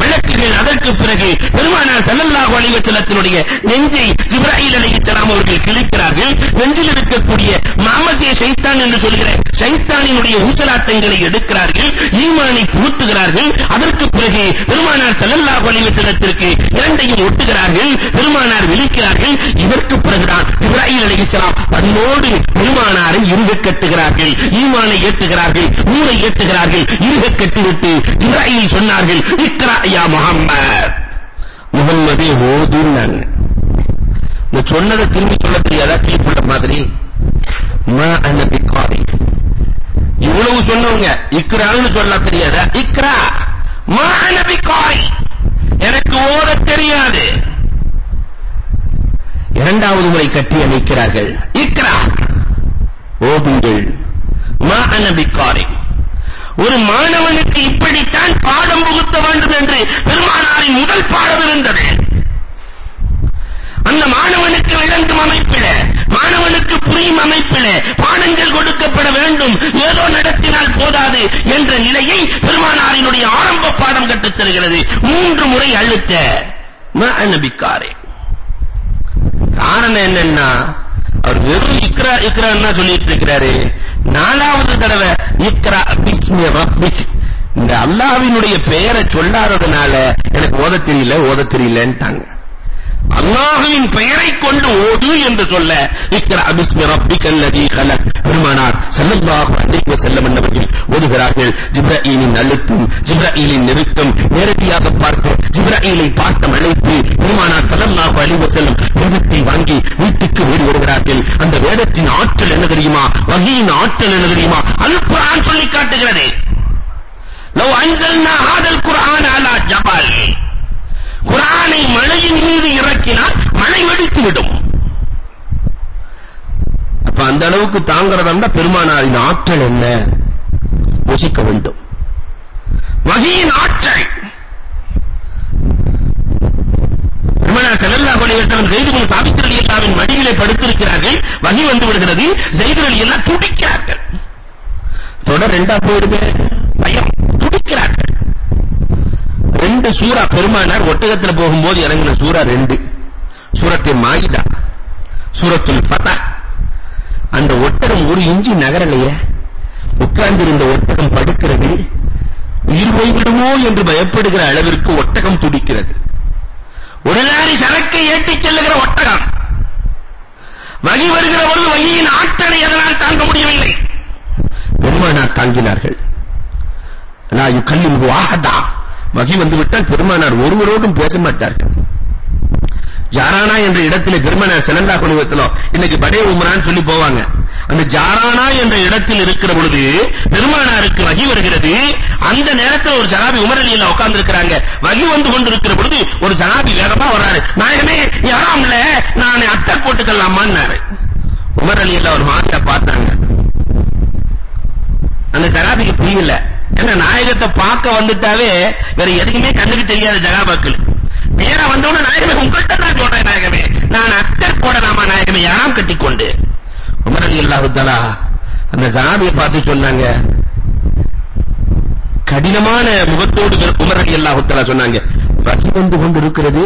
விளக்குகள் அதற்கு பிறகு பெருமானார் ஸல்லல்லாஹு அலைஹி வஸல்லத்தினுடைய நெஞ்சை ஜிப்ராயில் அலைஹிஸ்ஸலாம் அவர்கள் கிழிக்கிறார்கள். நெஞ்சில் இருக்கக்கூடிய மாமசிய ஷைத்தான் என்று சொல்கிற ஷைத்தானினுடைய ஊசலாட்டங்களை எடுக்கிறார்கள் ஈமானை புகுத்துகிறார்கள். அதற்கு பிறகு பெருமானார் ஸல்லல்லாஹு அலைஹி வஸல்லத்திற்கு இரண்டையும் ஒட்டுகிறார்கள். பெருமானார் விழிக்கிறார்கள். இதற்கு பிறகுதான் ஜிப்ராயில் அலைஹிஸ்ஸலாம் தன்னோடு பெருமானாரை இறுக கட்டுகிறார்கள் ஈமானை ஏற்றுகிறார்கள் ஊரை ஏற்றுகிறார்கள் இறுக கட்டிவிட்டு இப்ராஹிம் சொன்னார்கள் இக்ரா யா முஹம்மத். முகம்மதே ஓதுன்னாங்க இந்த சொன்னதை திரும்பி சொல்ல தெரியாதா? கிளிப்புள்ள மாதிரி. மா அன பிக்காரி. இவ்வளவு சொன்னவங்க இக்ரான்னு சொல்ல தெரியாதா? இக்ரா. மா அன பிக்காரி. எனக்கு ஓத தெரியாது. இரண்டாவது முறை கட்டி அமைக்கிறார்கள். இக்ரா. ஓதுங்கள் மா அனபிகாரி ஒரு மாணவனுக்கு இப்படித்தான் பாடம் புகுத்த வேண்டும் என்று பெருமானாரின் முதல் பாடம் இருந்தது. அந்த மாணவனுக்கு விளங்கும் அமைப்பில மாணவனுக்கு புரியும் அமைப்பில பாடங்கள் கொடுக்கப்பட வேண்டும். ஏதோ நடத்தினால் போதாது என்ற நிலையை பெருமானாரினுடைய ஆரம்ப பாடம் கற்றுத் தருகிறது மூன்று முறை அழுத்த நபிக்காரே காரணம் என்னன்னா அவர் வெறும் இக்ரா இக்ரான்னா சொல்லிட்டு இருக்கிறாரு. நாலாவது தடவை இக்ரா பிஸ்மி ரப்பிக். இந்த அல்லாஹ்வினுடைய பெயரை சொல்லாததுனால எனக்கு ஓத தெரியல ஓத தெரியலன்ட்டாங்க. அல்லாஹ்வின் பெயரை கொண்டு ஓது என்று சொல்ல இக்ரா பிஸ்மி ரப்பிக்கல் லதீ கலக். பெருமானார் ஸல்லல்லாஹு அலைஹி வஸல்லம் அவர்கள் ஓதுகிறார்கள் ஜிப்ரீலின் அழுத்தம் ஜிப்ரீலின் நிறுத்தம் நேரடியாக பார்த்து ஜிப்ரீலை பார்த்த அழைப்பு பெருமானார் ஸல்லல்லாஹு அலைஹி வஸல்லம் வேதத்தை வாங்கி வீட்டுக்கு ஓடி வருகிறார்கள். அந்த வேதத்தின் ஆற்றல் என்ன தெரியுமா? வஹீயின் ஆற்றல் என்ன தெரியுமா? அல் குர்ஆன் சொல்லி காட்டுகிறது. லவ் அன்சல்னா ஹாதல் குர்ஆன் அலா ஜபல். குரானை மழையின் மீது இறக்கினால் மழை வெடித்து விடும் அப்ப அந்த அளவுக்கு தாங்கிறதா இருந்தா பெருமானாரின் ஆற்றல் என்ன? யோசிக்க வேண்டும். வகையின் ஆற்றல். பெருமானார் ஸல்லல்லாஹு அலைஹி வஸல்லம் ஸைத் இப்னு சாபித் ரலியல்லாஹுவின் மடியிலே படுத்திருக்கிறார்கள். வகி வந்து விடுகிறது. ஸைத் ரலியல்லாஹு துடிக்கிறார்கள். தொடர் ரெண்டா போயிடுமே. பயம். துடிக்கிறார்கள். ரெண்டு சூரா பெருமானார் ஒட்டகத்துல போகும்போது இறங்கின சூரா ரெண்டு. சூரத்துல் மாயிதா சூரத்துல் ஃபதா. அந்த ஒட்டகம் ஒரு இஞ்சி நகரலையே. உட்கார்ந்திருந்த ஒட்டகம் படுக்கிறது. உயிர் போய்விடுமோ என்று பயப்படுகிற அளவிற்கு ஒட்டகம் துடிக்கிறது. ஒரு லாரி சரக்கை ஏற்றிச் செல்லுகிற ஒட்டகம். வகி வருகிற பொழுது வகியின் ஆற்றலை அதனால் தாங்க முடியவில்லை? பெருமானார் தாங்கினார்கள். லா யுகல்லிமு அஹதா. வகி வந்துவிட்டால் பெருமானார் ஒருவரோடும் பேச மாட்டார்கள் ஜாரானா என்ற இடத்திலே பெருமானார் சிலந்தா கொண்டு வச்சலாம் இன்னைக்கு படே உமரான்னு சொல்லி போவாங்க. அந்த ஜாரானா என்ற இடத்தில் இருக்கிற பொழுது பெருமானாருக்கு வகி வருகிறது. அந்த நேரத்தில் ஒரு ஜனாபி உமர் அலியில உட்கார்ந்து இருக்கிறாங்க வகி வந்து கொண்டிருக்கிற பொழுது ஒரு ஜனாபி வேகமா வராரு. நாயகமே யாராம்ல நான் அத்தை போட்டுக்கலாமான்னாரு. உமர் ஒரு மாதிரியா பார்த்தாங்க. அந்த ஜனாபிக்கு புரியல. என்ன நாயகத்தை பார்க்க வந்துட்டாவே வேற எதுக்குமே கண்ணுக்கு தெரியாத ஜகாபாக்கள். நேரா வந்தவன நாயகமே உங்கள்கிட்ட நான் சொல்றேன் நாயகமே. நான் அச்சர் போடலாமா நாயகமே? யாராம் கட்டிக்கொண்டு. உமர் அலி அல்லாஹு அந்த சஹாபியை பார்த்து சொன்னாங்க. கடினமான முகத்தோடு உமர் அலி அல்லாஹு சொன்னாங்க. வகி வந்து கொண்டிருக்கிறது.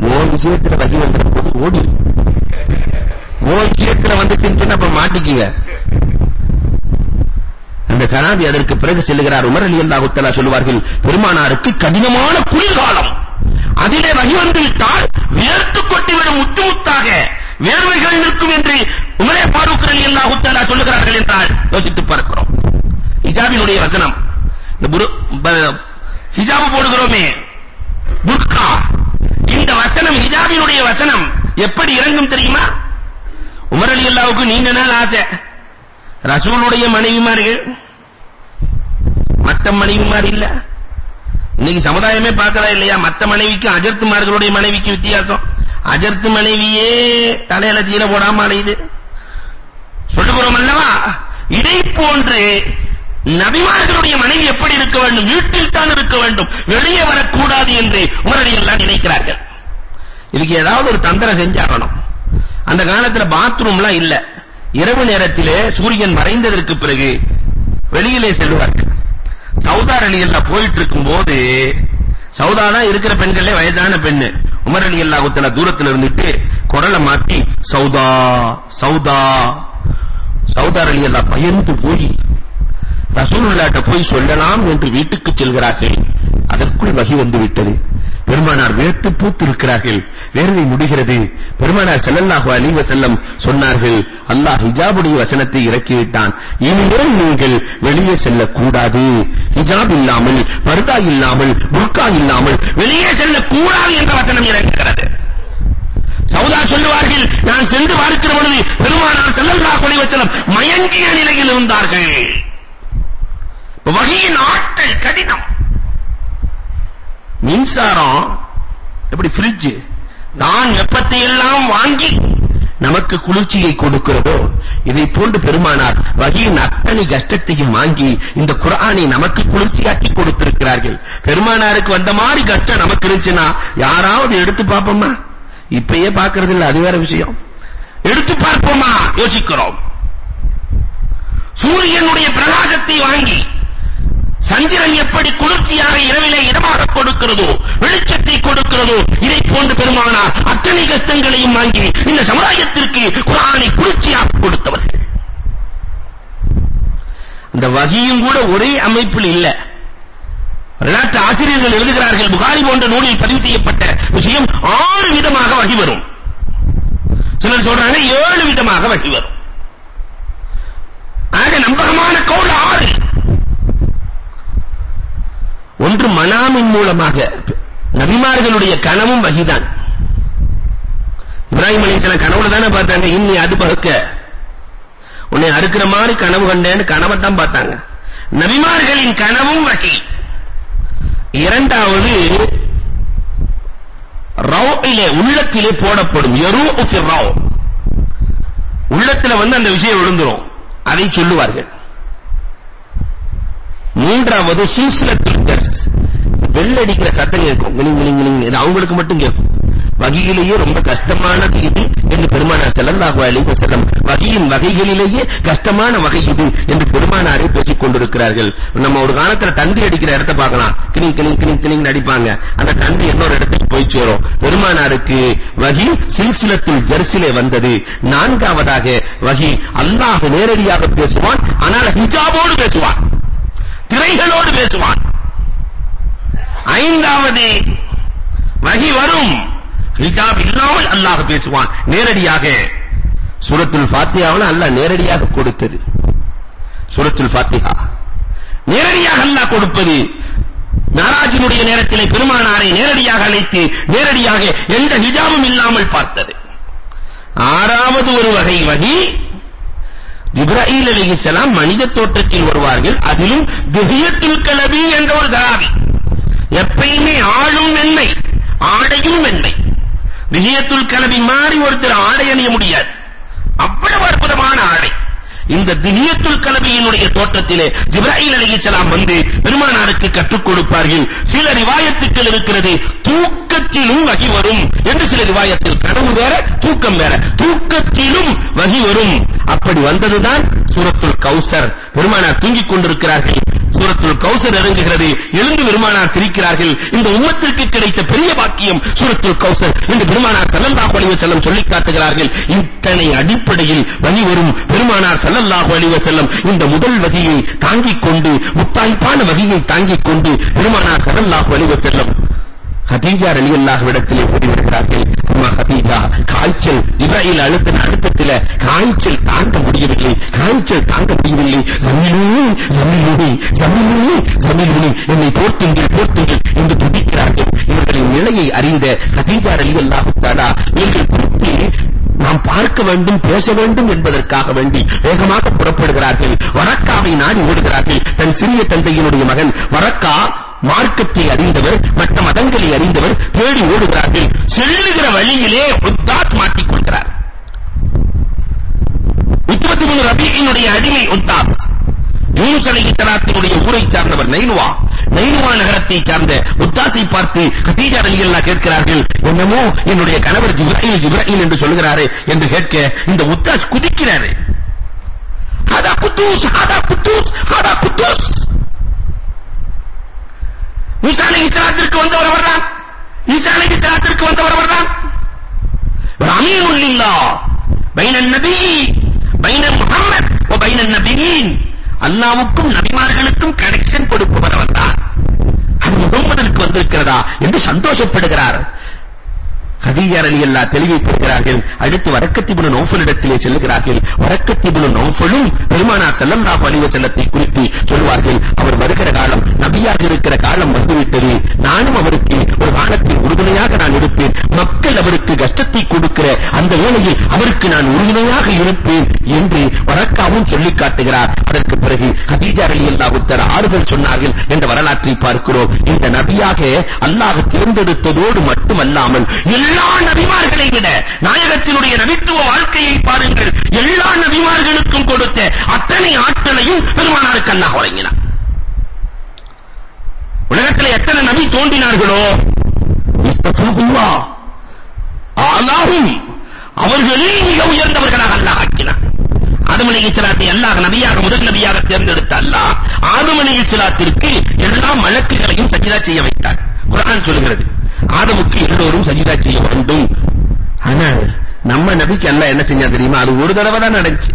ஓ விஷயத்துல வகி வந்து போது ஓடி. ஓ விஷயத்துல வந்துச்சுன்னு சொன்னா அப்ப மாட்டிக்குங்க. அந்த சனாபி அதற்கு பிறகு செல்லுகிறார். உமர் அலி அல்லாஹு தஆலா சொல்வார்கள் பெருமானாருக்கு கடினமான குளிர்காலம். அதிலே வகி வந்து விட்டால் வியர்த்து கொட்டிவிடும் முத்து முத்தாக வேர்வைகள் நிற்கும் என்று உமரே பாரூக் அலி அல்லாஹு தஆலா சொல்லுகிறார்கள் என்றால் யோசித்து பார்க்கிறோம். ஹிஜாபினுடைய வசனம். இந்த ஹிஜாப் போடுகிறோமே. புர்கா. இந்த வசனம் ஹிஜாபினுடைய வசனம் எப்படி இறங்கும் தெரியுமா? உமர் அலி ரலியல்லாஹுக்கு நீண்ட நாள் ஆசை. ரசூலுடைய மனைவிமார்கள் மத்த மனைவிமார் இல்ல. இன்னைக்கு சமுதாயமே பார்க்கறா இல்லையா? மத்த மனைவிக்கு அஜர்த்துமார்களுடைய மனைவிக்கு வித்தியாசம். அஜர்த்து மனைவியே தலையில தீர போடாம அலையுது. சொல்லுகிறோம் அல்லவா? இதை போன்று நபிமார்களுடைய மனைவி எப்படி இருக்க வேண்டும்? வீட்டில் தான் இருக்க வேண்டும். வெளியே வரக்கூடாது என்று உமரடி நினைக்கிறார்கள். இதுக்கு ஏதாவது ஒரு தந்திரம் செஞ்சாகணும். அந்த காலத்துல பாத்ரூம்லாம் இல்ல. இரவு நேரத்திலே சூரியன் மறைந்ததற்கு பிறகு வெளியிலே செல்வார்கள் சௌதார் அலி அல்லா போயிட்டு இருக்கும்போது சௌதானா இருக்கிற பெண்களே வயதான பெண்ணு. உமர் ரலியல்லாஹு தஆலா தூரத்துல இருந்துட்டு குரலை மாத்தி சௌதா சௌதா சௌதா ரலியல்லாஹு பயந்து போய் ரசூலுல்லாஹ்ட்ட போய் சொல்லலாம் என்று வீட்டுக்கு செல்கிறார்கள். அதற்குள் வகி வந்து விட்டது. பெருமானார் வேட்டு பூத்திருக்கிறார்கள். வேர்வை முடிகிறது. பெருமானார் ஸல்லல்லாஹு அலைஹி வஸல்லம் சொன்னார்கள் அல்லாஹ் ஹிஜாபுடைய வசனத்தை இறக்கிவிட்டான். இனிமேல் நீங்கள் வெளியே செல்லக்கூடாது. ஹிஜாப் இல்லாமல் பர்தா இல்லாமல் புர்கா இல்லாமல் வெளியே செல்லக்கூடாது என்ற வசனம் இறங்குகிறது. சௌதா சொல்லுவார்கள் நான் சென்று பார்க்கிற பொழுது பெருமானார் ஸல்லல்லாஹு அலைஹி வஸல்லம் மயங்கிய நிலையில் இருந்தார்கள். வகையின் ஆற்றல் கடினம். மின்சாரம் எப்படி ஃப்ரிட்ஜ் தான் வெப்பத்தை எல்லாம் வாங்கி நமக்கு குளிர்ச்சியை கொடுக்கிறதோ இதை போன்று பெருமானார் வகையின் அத்தனை கஷ்டத்தையும் வாங்கி இந்த குர்ஆனை நமக்கு குளிர்ச்சியாக்கி கொடுத்திருக்கிறார்கள். பெருமானாருக்கு வந்த மாதிரி கஷ்டம் நமக்கு இருந்துச்சுன்னா யாராவது எடுத்து பார்ப்போமா? இப்பயே பார்க்கிறது இல்ல அது வேற விஷயம். எடுத்து பார்ப்போமா? யோசிக்கிறோம். சூரியனுடைய பிரகாசத்தை வாங்கி சந்திரன் எப்படி குளிர்ச்சியாக இரவிலே இடமாக கொடுக்கிறதோ வெளிச்சத்தை கொடுக்கிறதோ இதை போன்று பெருமானார் அத்தனை கஷ்டங்களையும் வாங்கி இந்த சமுதாயத்திற்கு குரானை குளிர்ச்சியாக கொடுத்தவர்கள். அந்த வகியும் கூட ஒரே அமைப்பில் இல்லை. வரலாற்று ஆசிரியர்கள் எழுதுகிறார்கள் புகாரி போன்ற நூலில் பதிவு செய்யப்பட்ட விஷயம் ஆறு விதமாக வகி வரும். சிலர் சொல்றாங்க ஏழு விதமாக வகி வரும். மூலமாக நபிமார்களுடைய கனவும் வகிதான். இப்ராஹிம் அலைஹிஸ்ஸலாம் கனவுல தானே பார்த்தாங்க. இன்னி அது பகுக்க. உன்னை அறுக்கிற மாதிரி கனவு கண்டேன்னு கனவை தான் பார்த்தாங்க. நபிமார்களின் கனவும் வகி. இரண்டாவது ரௌஇலே உள்ளத்திலே போடப்படும். யரூஉ ஃபி ரௌ. உள்ளத்துல வந்து அந்த விஷயம் விழுந்துரும் அதை சொல்லுவார்கள். மூன்றாவது சில்சிலத்துல் தர்ஸ். வெள்ள வெள்ளடிக்கிற சத்தம் கேட்கும். இது அவங்களுக்கு மட்டும் கேட்கும். வகையிலேயே ரொம்ப கஷ்டமானது இது என்று பெருமானார் ஸல்லல்லாஹு அலைஹி வஸல்லம் வகையின் வகைகளிலேயே கஷ்டமான வகை இது என்று பெருமானாரே பேசிக் கொண்டிருக்கிறார்கள். நம்ம ஒரு காலத்துல தந்தி அடிக்கிற இடத்தை பார்க்கலாம். கிளிங் கிளிங் கிளிங் கிளிங் அடிப்பாங்க அந்த தந்தி இன்னொரு இடத்துக்கு போய் சேரும். பெருமானாருக்கு வகி சில்சிலத்தில் ஜெர்சிலே வந்தது. நான்காவதாக வகி அல்லாஹ் நேரடியாக பேசுவான் ஆனால் ஹிஜாபோடு பேசுவான். திரைகளோடு பேசுவான். ஐந்தாவது வகி வரும். ஹிஜாப் இல்லாமல் அல்லாஹ் பேசுவான். நேரடியாக. சூரத்துல் ஃபாத்திஹாவில் அல்லாஹ் நேரடியாக கொடுத்தது. சூரத்துல் ஃபாத்திஹா. நேரடியாக அல்லாஹ் கொடுப்பது. நாராஜினுடைய நேரத்திலே பெருமானாரை நேரடியாக அழைத்து நேரடியாக எந்த ஹிஜாபும் இல்லாமல் பார்த்தது. ஆறாவது ஒரு வகை வகி ஜிப்ராயில் அலைஹிஸ்ஸலாம் மனித தோற்றத்தில் வருவார்கள். அதிலும் திஹியத்துல் கலபி என்ற ஒரு சஹாபி. மாதிரி ஒருத்தர் ஆடை அணிய முடியாது. அவ்வளவு அற்புதமான ஆடை. இந்த திஹியத்துல் கலபியினுடைய தோற்றத்திலே ஜிப்ராயில் அலைஹிஸ்ஸலாம் வந்து பெருமானாருக்கு கற்றுக் கொடுப்பார்கள். சில ரிவாயத்துக்கள் இருக்கிறது. தூக்கத்திலும் வகி வரும் என்று சில ரிவாயத்தில் கனவு வேற தூக்கம் வேற. தூக்கத்திலும் வகி வரும். அப்படி வந்ததுதான் சூரத்துல் கௌசர். பெருமானார் தூங்கிக் கொண்டிருக்கிறார்கள். சூரத்துல் கௌசர் இறங்குகிறது. எழுந்து பெருமானார் சிரிக்கிறார்கள். இந்த உம்மத்திற்கு கிடைத்த பெரிய பாக்கியம் சூரத்துல் கௌசர் என்று பெருமானார் ஸல்லல்லாஹு அலைஹி வஸல்லம் சொல்லி காட்டுகிறார்கள். இத்தனை அடிப்படையில் வழி வரும் பெருமானார் ஸல்லல்லாஹு அலைஹி வஸல்லம் இந்த முதல் வகையை தாங்கிக் கொண்டு முத்தாய்ப்பான வகையை தாங்கிக் கொண்டு பெருமானார் ஸல்லல்லாஹு அலைஹி வஸல்லம் ஹதீஜா ரலியல்லாஹு இடத்திலே ஓடி வருகிறார்கள் அம்மா ஹதீஜா காய்ச்சல் ஜிப்ராயில் அழுத்தின அழுத்தத்தில காய்ச்சல் தாங்க முடியவில்லை காய்ச்சல் தாங்க முடியவில்லை. ஜமீலுனி ஜமீலுனி ஜமீலுனி ஜமீலுனி என்னை போர்த்துங்கள் போர்த்துங்கள் என்று துடிக்கிறார்கள் இவர்களின் நிலையை அறிந்த ஹதீஜா ரலியல்லாஹு தஆலா இவர்கள் குறித்து நாம் பார்க்க வேண்டும் பேச வேண்டும் என்பதற்காக வேண்டி வேகமாக புறப்படுகிறார்கள். வரக்காவை நாடி ஓடுகிறார்கள். தன் சிறிய தந்தையினுடைய மகன் வரக்கா மார்க்கத்தை அறிந்தவர் மற்ற மதங்களை அறிந்தவர் தேடி ஓடுகிறார்கள். செல்லுகிற வழியிலே உத்தாஸ் மாட்டிக் கொள்கிறார். உத்பத்திபுன் ரபியினுடைய அடிமை உத்தாஸ் யூனுஸ் அலைஹிஸ்ஸலாத்தினுடைய ஊரை சார்ந்தவர் நைனுவா. நைனுவா நகரத்தை சார்ந்த உத்தாசை பார்த்து கதீஜா ரலியல்லாஹு கேட்கிறார்கள் என்னமோ என்னுடைய கணவர் ஜிப்ராயில் ஜிப்ராயில் என்று சொல்கிறாரே என்று கேட்க இந்த உத்தாஸ் குதிக்கிறாரே. ஹதா குத்தூஸ் ஹதா குத்தூஸ் ஹதா குத்தூஸ்! மூசா அலைஹிஸ்ஸலாத்திற்கு வந்தவர் அவர்தான் ஈசா அலைஹிஸ்ஸலாத்திற்கு வந்தவர் அவர்தான் அமீனுல் லில்லாஹ் பைனன் நபி பைன முஹம்மத் வ பைன நபியின். அல்லாஹ்வுக்கும் நபிமார்களுக்கும் கனெக்ஷன் கொடுப்பவர் அவர்தான் அது முகம்மதுக்கு வந்திருக்கிறதா என்று சந்தோஷப்படுகிறார். ஹதீஜா ரலியல்லாஹு தெளிவுபடுகிறார்கள் அடுத்து வரக்கத் இப்னு நௌஃபலிடத்திலே செல்கிறார்கள் வரக்கத் இப்னு நௌஃபலும் பெருமானார் ஸல்லல்லாஹு அலைஹி வஸல்லத்தை குறித்து சொல்வார்கள். அவர் வருகிற காலம் நபியாக இருக்கிற காலம் வந்துவிட்டது. நானும் அவருக்கு ஒரு காலத்தில் உறுதுணையாக நான் இருப்பேன். மக்கள் அவருக்கு கஷ்டத்தை கொடுக்கிற அந்த வேளையில் அவருக்கு நான் உறுதுணையாக இருப்பேன் என்று வரக்காவும் சொல்லி காட்டுகிறார். அதற்கு பிறகு ஹதீஜா ரலியல்லாஹு தஆலா ஆறுதல் சொன்னார்கள் என்ற வரலாற்றை பார்க்கிறோம். இந்த நபியாக அல்லாஹ் தேர்ந்தெடுத்ததோடு மட்டுமல்லாமல் எல்லா எல்லா நபிமார்களை விட நாயகத்தினுடைய நபித்துவ வாழ்க்கையை பாருங்கள். எல்லா நபிமார்களுக்கும் கொடுத்த அத்தனை ஆற்றலையும் பெருமானாருக்கு அல்லாஹ் வழங்கினார் உலகத்தில் எத்தனை நபி தோன்றினார்களோ? இஸ்தஃபுல்லா அல்லாஹும் அவர்களில் மிக உயர்ந்தவர்களாக அல்லாஹ் ஆக்கினார் ஆதம் அலைஹிஸ்ஸலாத்தை அல்லாஹ் நபியாக முதல் நபியாக தேர்ந்தெடுத்த அல்லாஹ் ஆதம் அலைஹிஸ்ஸலாத்திற்கு எல்லா மலக்குகளையும் சஜிதா செய்ய வைத்தார். குர்ஆன் சொல்கிறது ஆதமுக்கு எல்லோரும் சஜிதா செய்ய வேண்டும். ஆனால் நம்ம நபிக்கு அல்லாஹ் என்ன செஞ்சா தெரியுமா? அது ஒரு தடவை தான் நடந்துச்சு.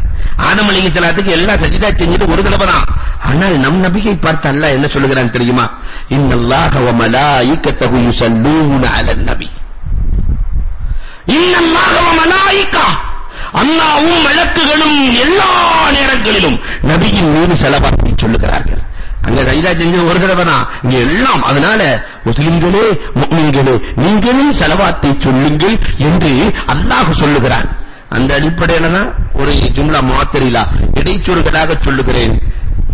ஆதம் அலைஹிஸ்ஸலாத்துக்கு எல்லாம் சஜிதா செஞ்சது ஒரு தடவை தான். ஆனால் நம் நபியை பார்த்து அல்லாஹ் என்ன சொல்லுகிறான் தெரியுமா? இன்னல்லாஹ வ மலாயிகத்தஹு யுஸல்லூன அலன் நபி. இன்னல்லாஹ வ மலாயிகா. அல்லாஹ்வும் மலக்குகளும் எல்லா நேரங்களிலும் நபியின் மீது செலவாத்தி சொல்லுகிறார்கள். அங்க சஜிதா செஞ்சது ஒரு தடவை தான் இங்க எல்லாம் அதனால முஸ்லிம்களே முஃமின்களே நீங்களும் செலவாத்தை சொல்லுங்கள் என்று அல்லாஹ் சொல்லுகிறான். அந்த அடிப்படையில தான் ஒரு ஜும்லா மாத்திரிலா இடைச்சொருகளாக சொல்லுகிறேன்.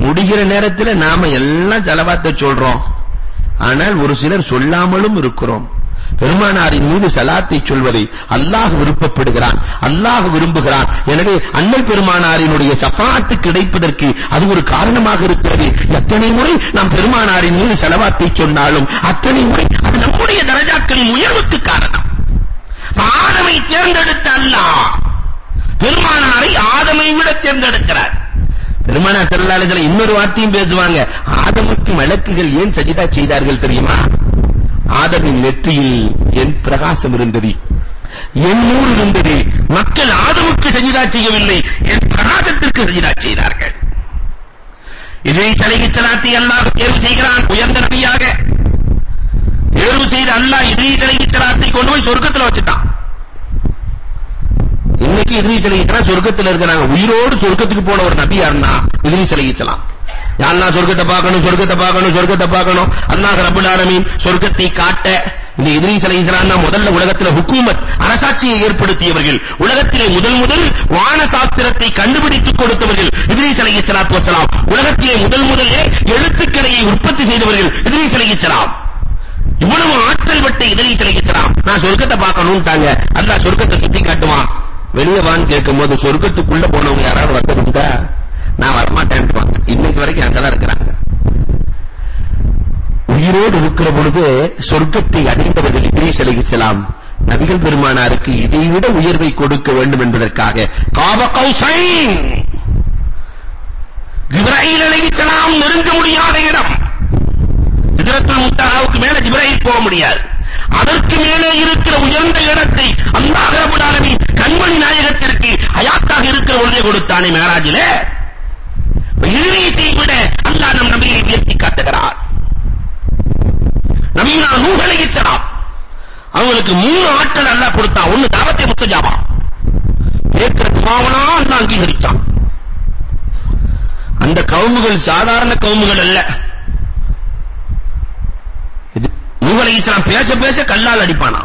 முடிகிற நேரத்தில் நாம எல்லாம் செலவாத்தை சொல்றோம். ஆனால் ஒரு சிலர் சொல்லாமலும் இருக்கிறோம். பெருமானாரின் மீது சலாத்தை சொல்வதை அல்லாஹ் விருப்பப்படுகிறான் அல்லாஹ் விரும்புகிறான். எனவே அன்னை பெருமானாரினுடைய சஃபாத்து கிடைப்பதற்கு அது ஒரு காரணமாக இருக்கிறது. எத்தனை முறை நாம் பெருமானாரின் மீது செலவாத்தை சொன்னாலும் அத்தனை முறை அது நம்முடைய தரஜாக்களின் உயர்வுக்கு காரணம். ஆதமை தேர்ந்தெடுத்த அல்லாஹ் பெருமானாரை ஆதமை விட தேர்ந்தெடுக்கிறார். பெருமானார் ஸல்லல்லாஹு இன்னொரு வார்த்தையும் பேசுவாங்க ஆதமுக்கு மலக்குகள் ஏன் சஜிதா செய்தார்கள் தெரியுமா? ஆதமின் நெற்றியில் என் பிரகாசம் இருந்தது. என் நூறு இருந்தது. மக்கள் ஆதமுக்கு சஜிதா செய்யவில்லை. என் பிரகாசத்திற்கு சஜிதா செய்தார்கள். இதை சலகி சலாத்தி அல்லாஹ் தேர்வு செய்கிறான் உயர்ந்த நபியாக. தேர்வு செய்த அல்லாஹ் இதை சலகி சலாத்தை கொண்டு போய் சொர்க்கத்துல வச்சுட்டான். இன்னைக்கு இதிரி அலைஹிஸ்ஸலாம் சொர்க்கத்துல இருக்கிறாங்க உயிரோடு சொர்க்கத்துக்கு போன ஒரு நபி யாருன்னா இத்ரீஸ் அலைஹிஸ்ஸலாம் யா அல்லாஹ் சொர்க்கத்தை பார்க்கணும் சொர்க்கத்தை பார்க்கணும் சொர்க்கத்தை பார்க்கணும்? அல்லாஹ் ரப்பல் ஆலமீன் சொர்க்கத்தை காட்ட இந்த இத்ரீஸ் அலைஹிஸ்ஸலாம் தான் முதல்ல உலகத்துல ஹுக்கூமத் அரசாட்சியை ஏற்படுத்தியவர்கள். உலகத்திலே முதல் முதல் வான சாஸ்திரத்தை கண்டுபிடித்து கொடுத்தவர்கள் இத்ரீஸ் அலைஹிஸ்ஸலாத்து வஸலாம் உலகத்திலே முதல் முதலே எழுத்துக்கலையை உற்பத்தி செய்தவர்கள் இத்ரீஸ் அலைஹிஸ்ஸலாம் இவ்வளவு ஆற்றல் விட்டு இத்ரீஸ் அலைஹிஸ்ஸலாம் நான் சொர்க்கத்தை பார்க்கணும்ட்டாங்க. அல்லாஹ் சொர்க்கத்தை சுத்தி காட்டுவான் வெளியே வான்னு கேட்கும்போது சொர்க்கத்துக்குள்ள போனவங்க யாராவது வந்ததுண்டா நான் வரமாட்டேன்ட்டுவாங்க இன்னைக்கு வரைக்கும் அங்கதான் இருக்கிறாங்க. உயிரோடு இருக்கிற பொழுது சொர்க்கத்தை அடைந்தவர்கள் இத்ரீஸ் அலைஹிஸ்ஸலாம் நபிகள் பெருமானாருக்கு இதைவிட உயர்வை கொடுக்க வேண்டும் என்பதற்காக காப கௌசைன் ஜிப்ராயில் அலைஹிஸ்ஸலாம் நெருங்க முடியாத இடம். சிதறத்துல் முன்தஹாவுக்கு மேல ஜிப்ராயில் போக முடியாது. அதற்கு மேலே இருக்கிற உயர்ந்த இடத்தை அல்லாஹ் ரப்பல் ஆலமீன் கண்மணி நாயகத்திற்கு ஹயாத்தாக இருக்கிற பொழுதே கொடுத்தானே மேராஜிலே. இறுதியை விட அல்லாஹ் நம் நபியை உயர்த்தி காட்டுகிறார். நபினா நூகலை இஸ்லாம் அவங்களுக்கு மூணு ஆட்கள் அல்லாஹ் கொடுத்தான் ஒன்னு தாவத்தை முத்தஜாபா. கேட்கிற துவாவனா அல்லாஹ் அங்கீகரித்தான். அந்த கவுமுகள் சாதாரண கவுமுகள் அல்ல. இது இஸ்லாம் பேச பேச கல்லால் அடிப்பானா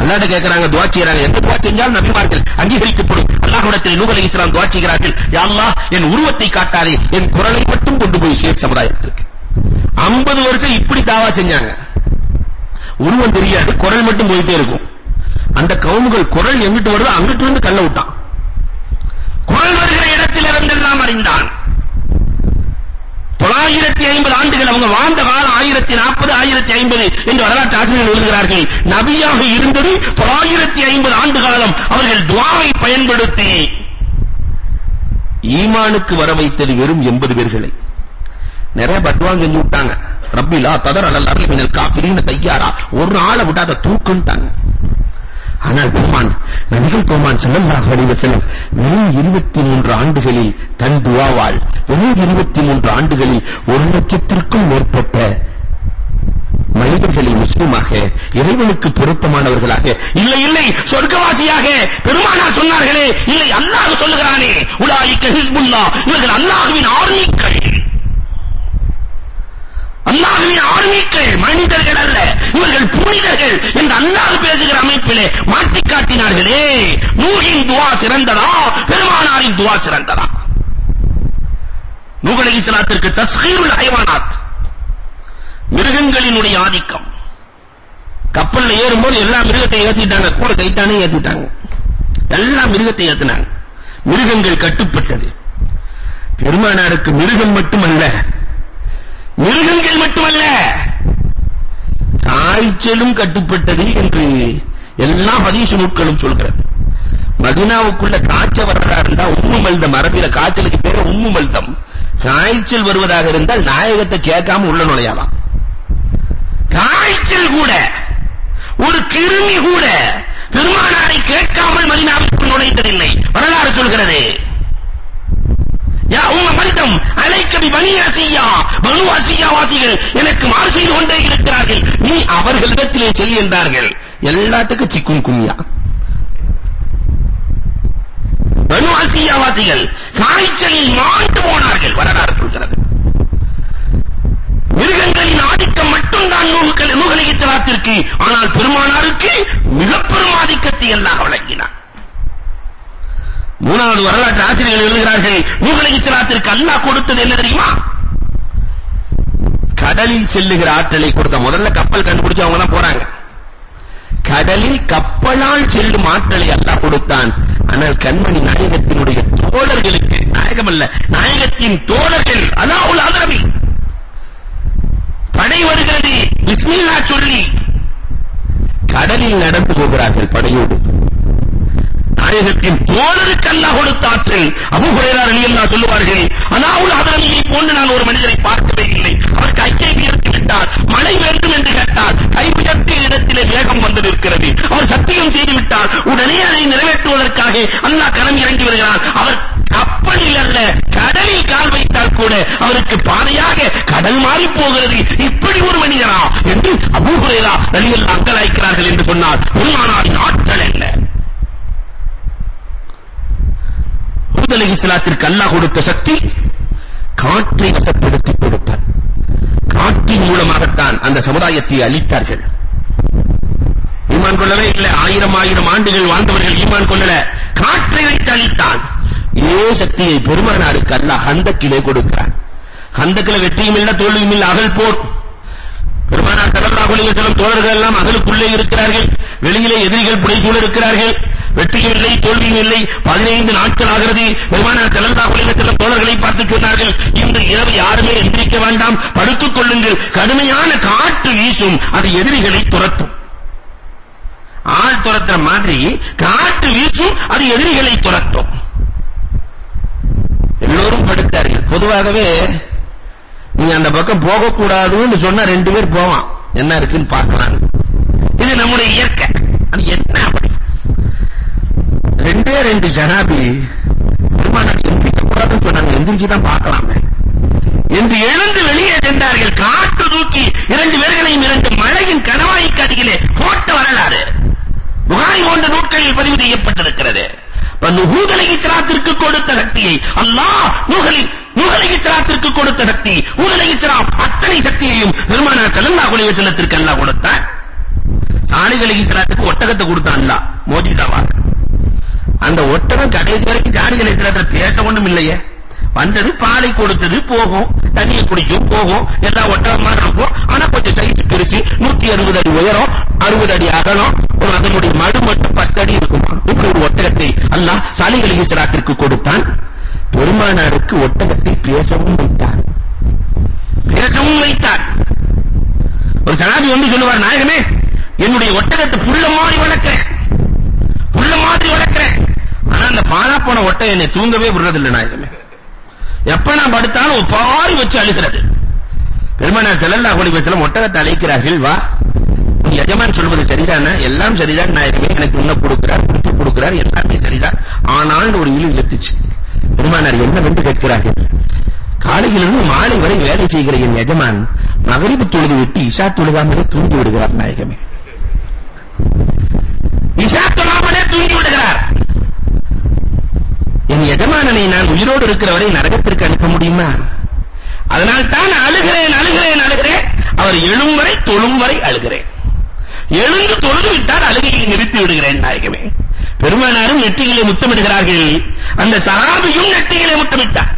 அல்லாஹ்ட்ட கேக்குறாங்க துஆ செய்றாங்க. எந்த துஆ செஞ்சாலும் நபிமார்கள் அங்கீகரிக்கப்படும். அல்லாஹ்விடத்தில் நூஹ் அலைஹிஸ்ஸலாம் துஆ செய்கிறார்கள். யா அல்லாஹ் என் உருவத்தை காட்டாதே. என் குரலை மட்டும் கொண்டு போய் சேர் சமுதாயத்திற்கு. 50 வருஷம் இப்படி தாவா செஞ்சாங்க. உருவம் தெரியாது குரல் மட்டும் போயிட்டே இருக்கும். அந்த கவுமுகள் குரல் எங்கிட்டு வருதோ அங்கிட்டு வந்து கல்ல விட்டான் குரல் வருகிற இடத்தில் இருந்தெல்லாம் அறிந்தான் ஆயிரத்தி ஐம்பது ஆண்டுகள் அவங்க வாழ்ந்த காலம் ஆயிரத்தி நாற்பது ஆயிரத்தி ஐம்பது என்று வரலாற்று ஆசிரியர்கள் எழுதுகிறார்கள். நபியாக இருந்தது தொள்ளாயிரத்தி ஐம்பது ஆண்டு காலம் அவர்கள் துவாவை பயன்படுத்தி ஈமானுக்கு வர வைத்தது வெறும் எண்பது பேர்களை. நிறைய பத்வான் செஞ்சு விட்டாங்க ரப்பிலா ததர் அலல் அர்லி மினல் காஃபிரீன தையாரா ஒரு ஆளை விடாத தூக்குன்ட்டாங்க. ஆனால் பெருமான் நபிகள் பெருமான் ஸல்லல்லாஹு அலைஹி வஸல்லம் வெறும் 23 ஆண்டுகளில் தன் துவாவால் வெறும் 23 ஆண்டுகளில் ஒரு லட்சத்திற்கும் மேற்பட்ட மனிதர்களை முஸ்லிமாக இறைவனுக்கு பொருத்தமானவர்களாக இல்லை இல்லை சொர்க்கவாசியாக பெருமானார் சொன்னார்களே இல்லை அல்லாஹ் சொல்லுகிறானே உலாயிக்க ஹிஸ்புல்லாஹ் இவர்கள் அல்லாஹ்வின் ஆர்மிக்கள் அல்லாஹ்வின் ஆர்மிக்கள் மனிதர்கள் அல்ல இவர்கள் புனிதர்கள் என்று அல்லாஹ் பேசுகிற அமைப்பிலே மாற்றி காட்டினார்களே. நூஹின் துவா சிறந்ததா? பெருமானாரின் துவா சிறந்ததா? நூஹ் அலைஹிஸ்ஸலாத்திற்கு தஸ்கீருல் ஹைவானாத். மிருகங்களினுடைய ஆதிக்கம். கப்பல்ல ஏறும்போது எல்லா மிருகத்தையும் ஏத்திட்டாங்க. கூட கைத்தானே ஏத்திட்டாங்க. எல்லா மிருகத்தை ஏத்தினாங்க. மிருகங்கள் கட்டுப்பட்டது. பெருமானாருக்கு மிருகம் மட்டுமல்ல மிருகங்கள் மட்டுமல்ல. காய்ச்சலும் கட்டுப்பட்டது என்று எல்லா ஹதீஸ் நூல்களும் சொல்கிறது. மதீனாவுக்குள்ள காய்ச்சல் வர்றதா இருந்தா உம்மு மல்தம் அரபில காய்ச்சலுக்கு பேரு உம்மு மல்தம். காய்ச்சல் வருவதாக இருந்தால் நாயகத்தை கேட்காம உள்ள நுழையலாம். காய்ச்சல் கூட ஒரு கிருமி கூட பெருமானாரை கேட்காமல் மதினாவுக்கு நுழைந்ததில்லை. வரலாறு சொல்கிறது யா உம்ம மல்தம் அலைக்க பி பனி அசியா பனு அசியா வாசிகள் எனக்கு மாறு செய்து கொண்டே இருக்கிறார்கள். நீ அவர்களிடத்திலே செல் என்றார்கள். எல்லாத்துக்கும் சிக்கும் குன்யா பனு அசியா வாசிகள் காய்ச்சலில் மாண்டு போனார்கள். வரலாறு சொல்கிறது. மிருகங்களின் ஆதிக்கம் மட்டும்தான் நூல்கள் நூகலிக ஆனால் பெருமானாருக்கு மிக பெரும் ஆதிக்கத்தை அல்லாஹ் வழங்கினார் மூணாவது வரலாற்று ஆசிரியர்கள் எழுதுகிறார்கள் நூகலிக சலாத்திற்கு அல்லாஹ் கொடுத்தது என்ன தெரியுமா? கடலில் செல்லுகிற ஆற்றலை கொடுத்த முதல்ல கப்பல் கண்டுபிடிச்சு அவங்க தான் போறாங்க. கடலில் கப்பலால் செல்லும் ஆற்றலை அல்லாஹ் கொடுத்தான். ஆனால் கண்மணி நாயகத்தினுடைய தோழர்களுக்கு நாயகம் அல்ல நாயகத்தின் தோழர்கள் அல்லாஹ்வுல் ஆதரவி படை வருகிறது. பிஸ்மில்லா சொல்லி கடலில் நடந்து போகிறார்கள் படையோடு. நாயகத்தின் தோழருக்கு அல்லாஹ் கொடுத்த ஆற்றல். அபூ ஹுரைரா ரலியல்லாஹு சொல்லுவார்கள் அல்லாஹ்வுல் ஹதரமியை போன்று நான் ஒரு மனிதரை பார்க்கவே இல்லை. அவர் கையை உயர்த்தி விட்டார். மழை வேண்டும் என்று கேட்டார். கை உயர்த்திய இடத்திலே வேகம் வந்து நிற்கிறது. அவர் சத்தியம் செய்து விட்டார். உடனே அதை நிறைவேற்றுவதற்காக அல்லாஹ் களம் இறங்கி வருகிறார். அவர் கப்பலில் அல்ல கடலில் கால் வைத்தால் கூட அவருக்கு பாதையாக கடல் மாறி போகிறது. இப்படி ஒரு மனிதனா என்று அபூ ஹுரைரா ரலியல்லாஹு அங்கலாய்க்கிறார்கள் என்று சொன்னார். பெருமானாரின் ஆற்றல் என்ன ஹூத் அலைஹிஸ்ஸலாத்திற்கு அல்லாஹ் கொடுத்த சக்தி காற்றை வசப்படுத்தி கொடுத்தான். காற்றின் மூலமாகத்தான் அந்த சமுதாயத்தை அழித்தார்கள். ஈமான் கொள்ளவே இல்லை. ஆயிரம் ஆயிரம் ஆண்டுகள் வாழ்ந்தவர்கள் ஈமான் கொள்ளல. காற்றை வைத்து அழித்தான். இதே சக்தியை பெருமானாருக்கு அல்லாஹ் ஹந்தக்கிலே கொடுக்கிறான். ஹந்தக்கில வெற்றியும் இல்லை தோல்வியும் இல்லை அகல் போர். பெருமானார் ஸல்லல்லாஹு அலைஹி வஸல்லம் தோழர்கள் எல்லாம் அகலுக்குள்ளே இருக்கிறார்கள். வெளியிலே எதிரிகள் புடைசூழ இருக்கிறார்கள். வெற்றியும் இல்லை தோல்வியும் இல்லை. 15 நாட்கள் ஆகிறது. பெருமானார் ஸல்லல்லாஹு அலைஹி தோழர்களை பார்த்து சொன்னார்கள் இந்த இரவு யாருமே எந்திரிக்க வேண்டாம். படுத்துக் கொள்ளுங்கள். கடுமையான காற்று வீசும். அது எதிரிகளை துரத்தும். ஆள் துரத்துற மாதிரி காற்று வீசும். அது எதிரிகளை துரத்தும். எல்லோரும் படுத்தார்கள். பொதுவாகவே நீ அந்த பக்கம் போக கூடாதுன்னு சொன்னா ரெண்டு பேர் போவான். என்ன இருக்குன்னு பார்க்கலாம். இது நம்முடைய இயற்கை. அது என்ன அப்படி? ரெண்டே ரெண்டு ஜனாபி பெருமானார் எந்திரிக்க கூடாதுன்னு சொன்னாங்க. எந்திரிச்சு தான் பார்க்கலாமே. என்று எழுந்து வெளியே சென்றார்கள். காட்டு தூக்கி இரண்டு பேர்களையும் இரண்டு மழையின் கணவாய்க்கு அருகிலே போட்ட வரலாறு. புகாரி போன்ற நூட்களில் பதிவு செய்யப்பட்டிருக்கிறது. நுஹூத் அலைஹிஸ்ஸலாத்திற்கு கொடுத்த சக்தியை அல்லாஹ் நூஹலி நூஹ் அலைஹிஸ்ஸலாத்திற்கு கொடுத்த சக்தி ஹூத் அலைஹிஸ்ஸலாம் அத்தனை சக்தியையும் பெருமானார் ஸல்லல்லாஹு அலைஹி வஸல்லத்திற்கு அல்லாஹ் கொடுத்தான். சாலிஹ் அலைஹிஸ்ஸலாத்துக்கு ஒட்டகத்தை கொடுத்தான் அல்லாஹ். மோஜிசாவாக அந்த ஒட்டகம் கடைசி வரைக்கும் சாலிஹ் அலைஹிஸ்ஸலாத்துல பேச ஒண்ணும் இல்லையே. வந்தது பாலை கொடுத்தது போகும். தண்ணியை குடிக்கும் போகும். எல்லா ஒட்டகம் மாதிரி இருக்கும். ஆனா கொஞ்சம் சைஸ் பெருசு. 160 அடி உயரம் 60 அடி அகலம். ஒரு அதனுடைய மடு மட்டும் 10 அடி இருக்கும்? இப்படி ஒரு ஒட்டகத்தை அல்லாஹ் சாலிஹ் சிராத்திற்கு கொடுத்தான். பெருமானாருக்கு ஒட்டகத்தை பேசவும் வைத்தார். பேசவும் வைத்தார். ஒரு சனாபி வந்து சொல்லுவார் நாயகமே என்னுடைய ஒட்டகத்தை புள்ள மாதிரி வளர்க்கிறேன். புள்ள மாதிரி வளர்க்கிறேன். ஆனா அந்த பாலா போன ஒட்டை என்னை தூங்கவே விடுறதில்லை நாயகமே. எப்ப நான் படுத்தாலும் பாரி வச்சு அழுகிறது. பெருமானார் ஸல்லல்லாஹு அலைஹி வஸல்லம் ஒட்டகத்தை அழைக்கிறார்கள் வா உன் எஜமான் சொல்வது சரிதானா? எல்லாம் சரிதான் நாயகமே. எனக்கு உண்ண கொடுக்கிறார் குடிக்க கொடுக்கிறார் எல்லாமே சரிதான். ஆனால் ஒரு இழு இழுத்துச்சு. பெருமானார் என்ன என்னவென்று கேட்கிறார்கள்? காலையிலிருந்து மாலை வரை வேலை செய்கிற என் எஜமான் மகரிபு தொழுது விட்டு இஷா தொழுகாமலே தூங்கி விடுகிறார் நாயகமே. இஷா தொழாமலே தூங்கி விடுகிறார். என் நான் உயிரோடு இருக்கிற வரை நரகத்திற்கு அனுப்ப முடியுமா? அதனால் தான் அழுகிறேன் அழுகிறேன் அழுகிறேன். அவர் எழும் வரை தொழும் வரை அழுகிறேன். எழுந்து தொழுது விட்டால் அழுகையை நிறுத்தி விடுகிறேன் நாயகமே. பெருமானாரும் நெற்றியிலே முத்தமிடுகிறார்கள். அந்த சஹாபியும் நெற்றியிலே முத்தமிட்டார்.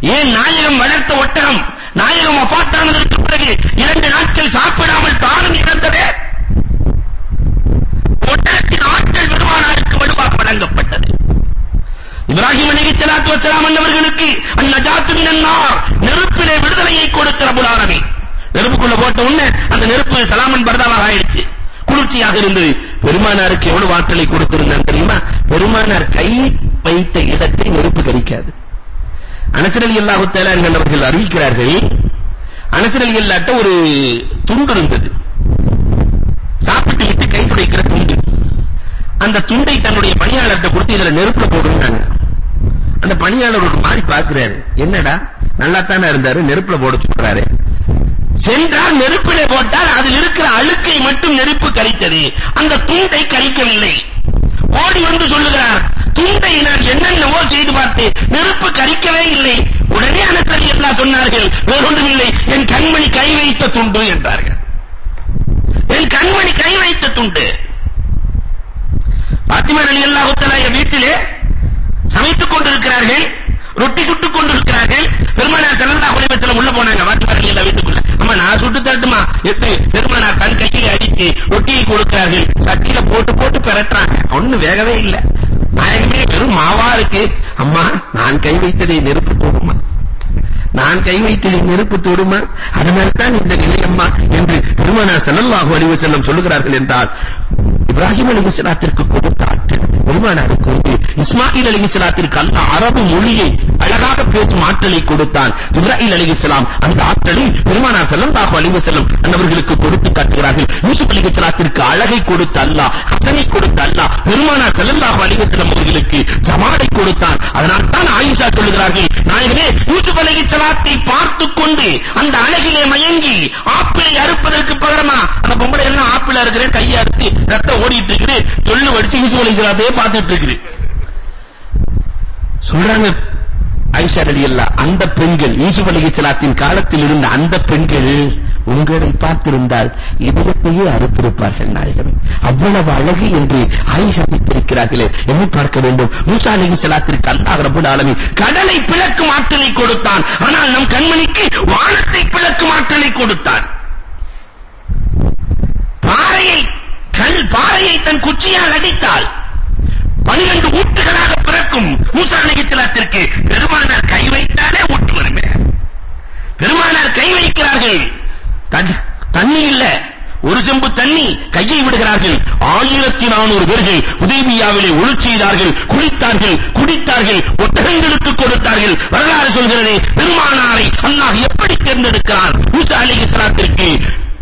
ஏன் நாயகம் வளர்த்த ஒட்டகம் நாயகம் வஃபாத்தானதற்கு பிறகு இரண்டு நாட்கள் சாப்பிடாமல் தானும் இறந்ததே? ஒட்டகத்தின் ஆற்றல் பெருமானாருக்கு வலுவாக வழங்கப்பட்டது. இப்ராஹிம் அலைஹிஸ்ஸலாத்து வஸலாம் அன்னவர்களுக்கு அந்நஜாத்து மினன் நார் நெருப்பிலே விடுதலையை கொடுத்த ரப்பல் ஆலமீன். நெருப்புக்குள்ள போட்ட உடனே அந்த நெருப்பு சலாமன் பர்தாவாக ஆயிடுச்சு. குளிர்ச்சியாக இருந்தது. பெருமானாருக்கு எவ்வளவு ஆற்றலை கொடுத்திருந்தான் தெரியுமா? பெருமானார் கை வைத்த இடத்தை நெருப்பு கரிக்காது அனஸ் ரலியல்லாஹு தஆலா அவர்கள் அறிவிக்கிறார்கள் அனஸ் ரலியல்லாஹு ஒரு துண்டு இருந்தது. சாப்பிட்டு விட்டு கை துடைக்கிற துண்டு. அந்த துண்டை தன்னுடைய பணியாளர்கிட்ட கொடுத்து இதுல நெருப்புல போடுறாங்க அந்த பணியாளர் ஒரு மாதிரி பார்க்கிறாரு. என்னடா? நல்லா தானே இருந்தாரு? நெருப்புல போட சொல்றாரு. சென்றால் நெருப்பிலே போட்டால் அதில் இருக்கிற அழுக்கை மட்டும் நெருப்பு கரித்தது. அந்த துண்டை கரிக்கவில்லை. ஓடி வந்து சொல்லுகிறார் துண்டை நான் என்னென்னவோ செய்து பார்த்து நெருப்பு கரிக்கவே இல்லை. உடனே அனசரி எல்லாம் சொன்னார்கள் வேறொன்றும் இல்லை என் கண்மணி கை வைத்த துண்டு என்றார்கள். என் கண்மணி கை வைத்த துண்டு. பாத்திமா ரலியல்லாஹு தஆலா வீட்டிலே சமைத்துக் கொண்டிருக்கிறார்கள் ரொட்டி சுட்டுக் கொண்டிருக்கிறார்கள். பெருமானார் ஸல்லல்லாஹு அலைஹி வஸல்லம் உள்ள போனாங்க. பாத்திமா ரலியல்லாஹு வீட்டுக்குள்ள. அம்மா நான் சுட்டு தரட்டுமா? எட்டு பெருமானார் தன் கையை அடித்து ரொட்டியை கொடுக்கிறார்கள். சட்டியில போட்டு போட்டு பெரட்டுறாங்க. ஒண்ணு வேகவே இல்ல. நாயகமே வெறும் மாவா இருக்கு. அம்மா நான் கை வைத்ததை நெருப்பு போடுமா? நான் கை வைத்ததை நெருப்பு தொடுமா? அதனால்தான் இந்த நிலை அம்மா என்று பெருமானார் ஸல்லல்லாஹு அலைஹி வஸல்லம் சொல்லுகிறார்கள் என்றால் இப்ராஹிம் அலைஹிஸ்ஸலாத்திற்கு கொடுத்த ஆற்றல் பெருமானாருக்கு உண்டு. இஸ்மாயில் அலைஹிஸ்ஸலாத்திற்கு அல்லாஹ் அரபு மொழியை அழகாக பேசும் ஆற்றலை கொடுத்தான். இப்ராஹிம் அலைஹிஸ்ஸலாம் அந்த ஆற்றலை பெருமானார் ஸல்லல்லாஹு அலைஹி வஸல்லம் அன்னவர்களுக்கு கொடுத்து காட்டுகிறார்கள். யூசுப் அலைஹிஸ்ஸலாத்திற்கு அழகை கொடுத்த அல்லாஹ் ஹசனை கொடுத்த அல்லாஹ் பெருமானார் ஸல்லல்லாஹு அலைஹி வஸல்லம் அவர்களுக்கு ஜமாலை கொடுத்தான். அதனால் தான் ஆயிஷா சொல்லுகிறார்கள் நாயகமே யூசுப் அலைஹிஸ்ஸலாத்தை பார்த்து கொண்டு அந்த அழகிலே மயங்கி ஆப்பிளை அறுப்பதற்கு பகரமா அந்த பொம்பளை என்ன ஆப்பிள் அறுக்கிறேன் கையை அறுத்து ரத்தம் ஓடிட்டு இருக்குது. சொல்லு வடிச்சு யூசுப் அலைஹிஸ்ஸலாத்தையே பார்த்துட்டு இருக்குது சொல்றாங்க ஆயிஷா அந்த பெண்கள் யூசுப் அலைஹிஸ்ஸலாத்தின் காலத்தில் இருந்த அந்த பெண்கள் உங்களை பார்த்திருந்தால் இதயத்தையே அறுத்திருப்பார்கள் நாயகமே. அவ்வளவு அழகு என்று ஆயிஷா வைத்திருக்கிறார்களே. என்ன பார்க்க வேண்டும்? மூசா அலைஹிஸ்ஸலாத்திற்கு அல்லாஹ் ரப்பல் ஆலமீன் கடலை பிளக்கும் ஆற்றலை கொடுத்தான். ஆனால் நம் கண்மணிக்கு வானத்தை பிளக்கும் ஆற்றலை கொடுத்தான். பாறையை கல் பாறையை தன் குச்சியால் அடித்தாள். பனிரெண்டு ஊட்டுகளாக பிறக்கும் மூசா அலைஹிஸ்ஸலாத்திற்கு பெருமானார் கை வைத்தாலே ஊட்டு வருமே. பெருமானார் கை வைக்கிறார்கள். தண்ணி இல்ல. ஒரு செம்பு தண்ணி கையை விடுகிறார்கள். ஆயிரத்தி நானூறு பேர்கள் உதேபியாவிலே ஒழு செய்தார்கள் குளித்தார்கள் குடித்தார்கள் ஒட்டகங்களுக்கு கொடுத்தார்கள். வரலாறு சொல்கிறது பெருமானாரை அல்லாஹ் எப்படி தேர்ந்தெடுக்கிறார் மூசா அலைஹிஸ்ஸலாத்திற்கு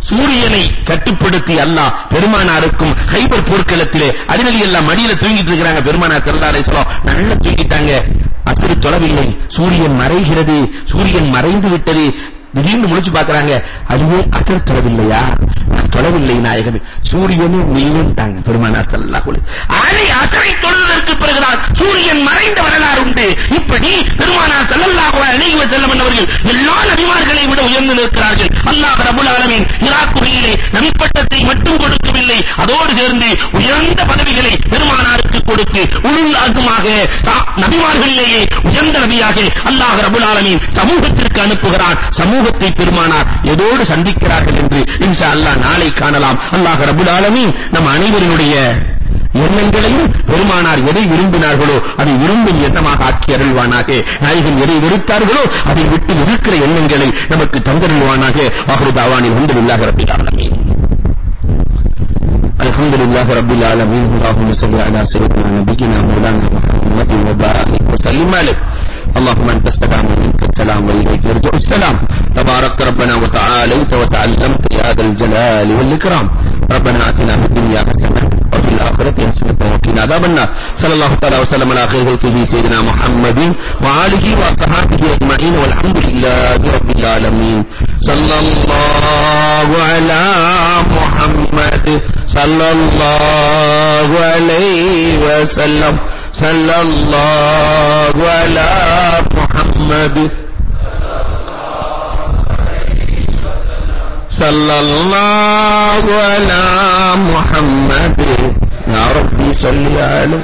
சூரியனை கட்டுப்படுத்தி அல்லாஹ் பெருமானாருக்கும் ஹைபர் போர்க்களத்திலே அதிரலி எல்லாம் மடியில தூங்கிட்டு இருக்காங்க பெருமானார் ஸல்லல்லாஹு அலைஹி வஸல்லம் நல்லா தூங்கிட்டாங்க. அசரு தொலைவில்லை. சூரியன் மறைகிறது. சூரியன் மறைந்து விட்டது. திடீர்னு முழிச்சு பார்க்கறாங்க. அதுவே அசர் தொலைவில்லையா? நான் தொலைவில்லை நாயகமே. சூரியனே நீங்கட்டாங்க பெருமானார் ஸல்லல்லாஹு அலைஹி அலை அசரை தொழுவதற்கு பிறகுதான் சூரியன் மறைந்த வரலாறு உண்டு. இப்படி பெருமானார் ஸல்லல்லாஹு அலைஹி வஸல்லம் அவர்கள் எல்லா நபிமார்களை விட உயர்ந்து நிற்கிறார்கள் அல்லாஹ் ரப்பல் ஆலமீன் ஈராக் குகையிலே நபிப்பட்டத்தை மட்டும் கொடுக்கவில்லை அதோடு சேர்ந்து உயர்ந்த பதவிகளை பெருமானாருக்கு கொடுத்து உளுல் அசுமாக நபிமார்களிலேயே உயர்ந்த நபியாக அல்லாஹ் ரபுல் ஆலமீன் சமூகத்திற்கு அனுப்புகிறான் சமூகத்தை பெருமானார் எதோடு சந்திக்கிறார்கள் என்று இன்ஷா அல்லாஹ் நாளை காணலாம். அல்லாஹ் ரபுல் ஆலமீன் நம் அனைவரினுடைய எண்ணங்களையும் பெருமானார் எதை விரும்பினார்களோ அதை விரும்பும் எண்ணமாக ஆக்கி அருள்வானாக. நாயகன் எதை வெறுத்தார்களோ அதை விட்டு இருக்கிற எண்ணங்களை நமக்கு தந்தருள்வானாக. வாஹரு வந்து அல்ஹம்துலில்லாஹி ரப்பில் ஆலமீன். الحمد لله رب العالمين اللهم صل على سيدنا نبينا مولانا محمد وبارك وسلم عليه. اللهم أنت السلام ومنك السلام وإليك يرجع السلام. تبارك ربنا وتعاليت وتعلمت يا ذا الجلال والإكرام. ربنا آتنا في الدنيا حسنة وفي الآخرة حسنة وقنا عذاب النار صلى الله تعالى وسلم على خير خلقه سيدنا محمد وآله وصحابه أجمعين والحمد لله رب العالمين. صلى الله على محمد. صلى الله عليه وسلم. صلى الله على محمد. صلى الله على محمد. ربي صل على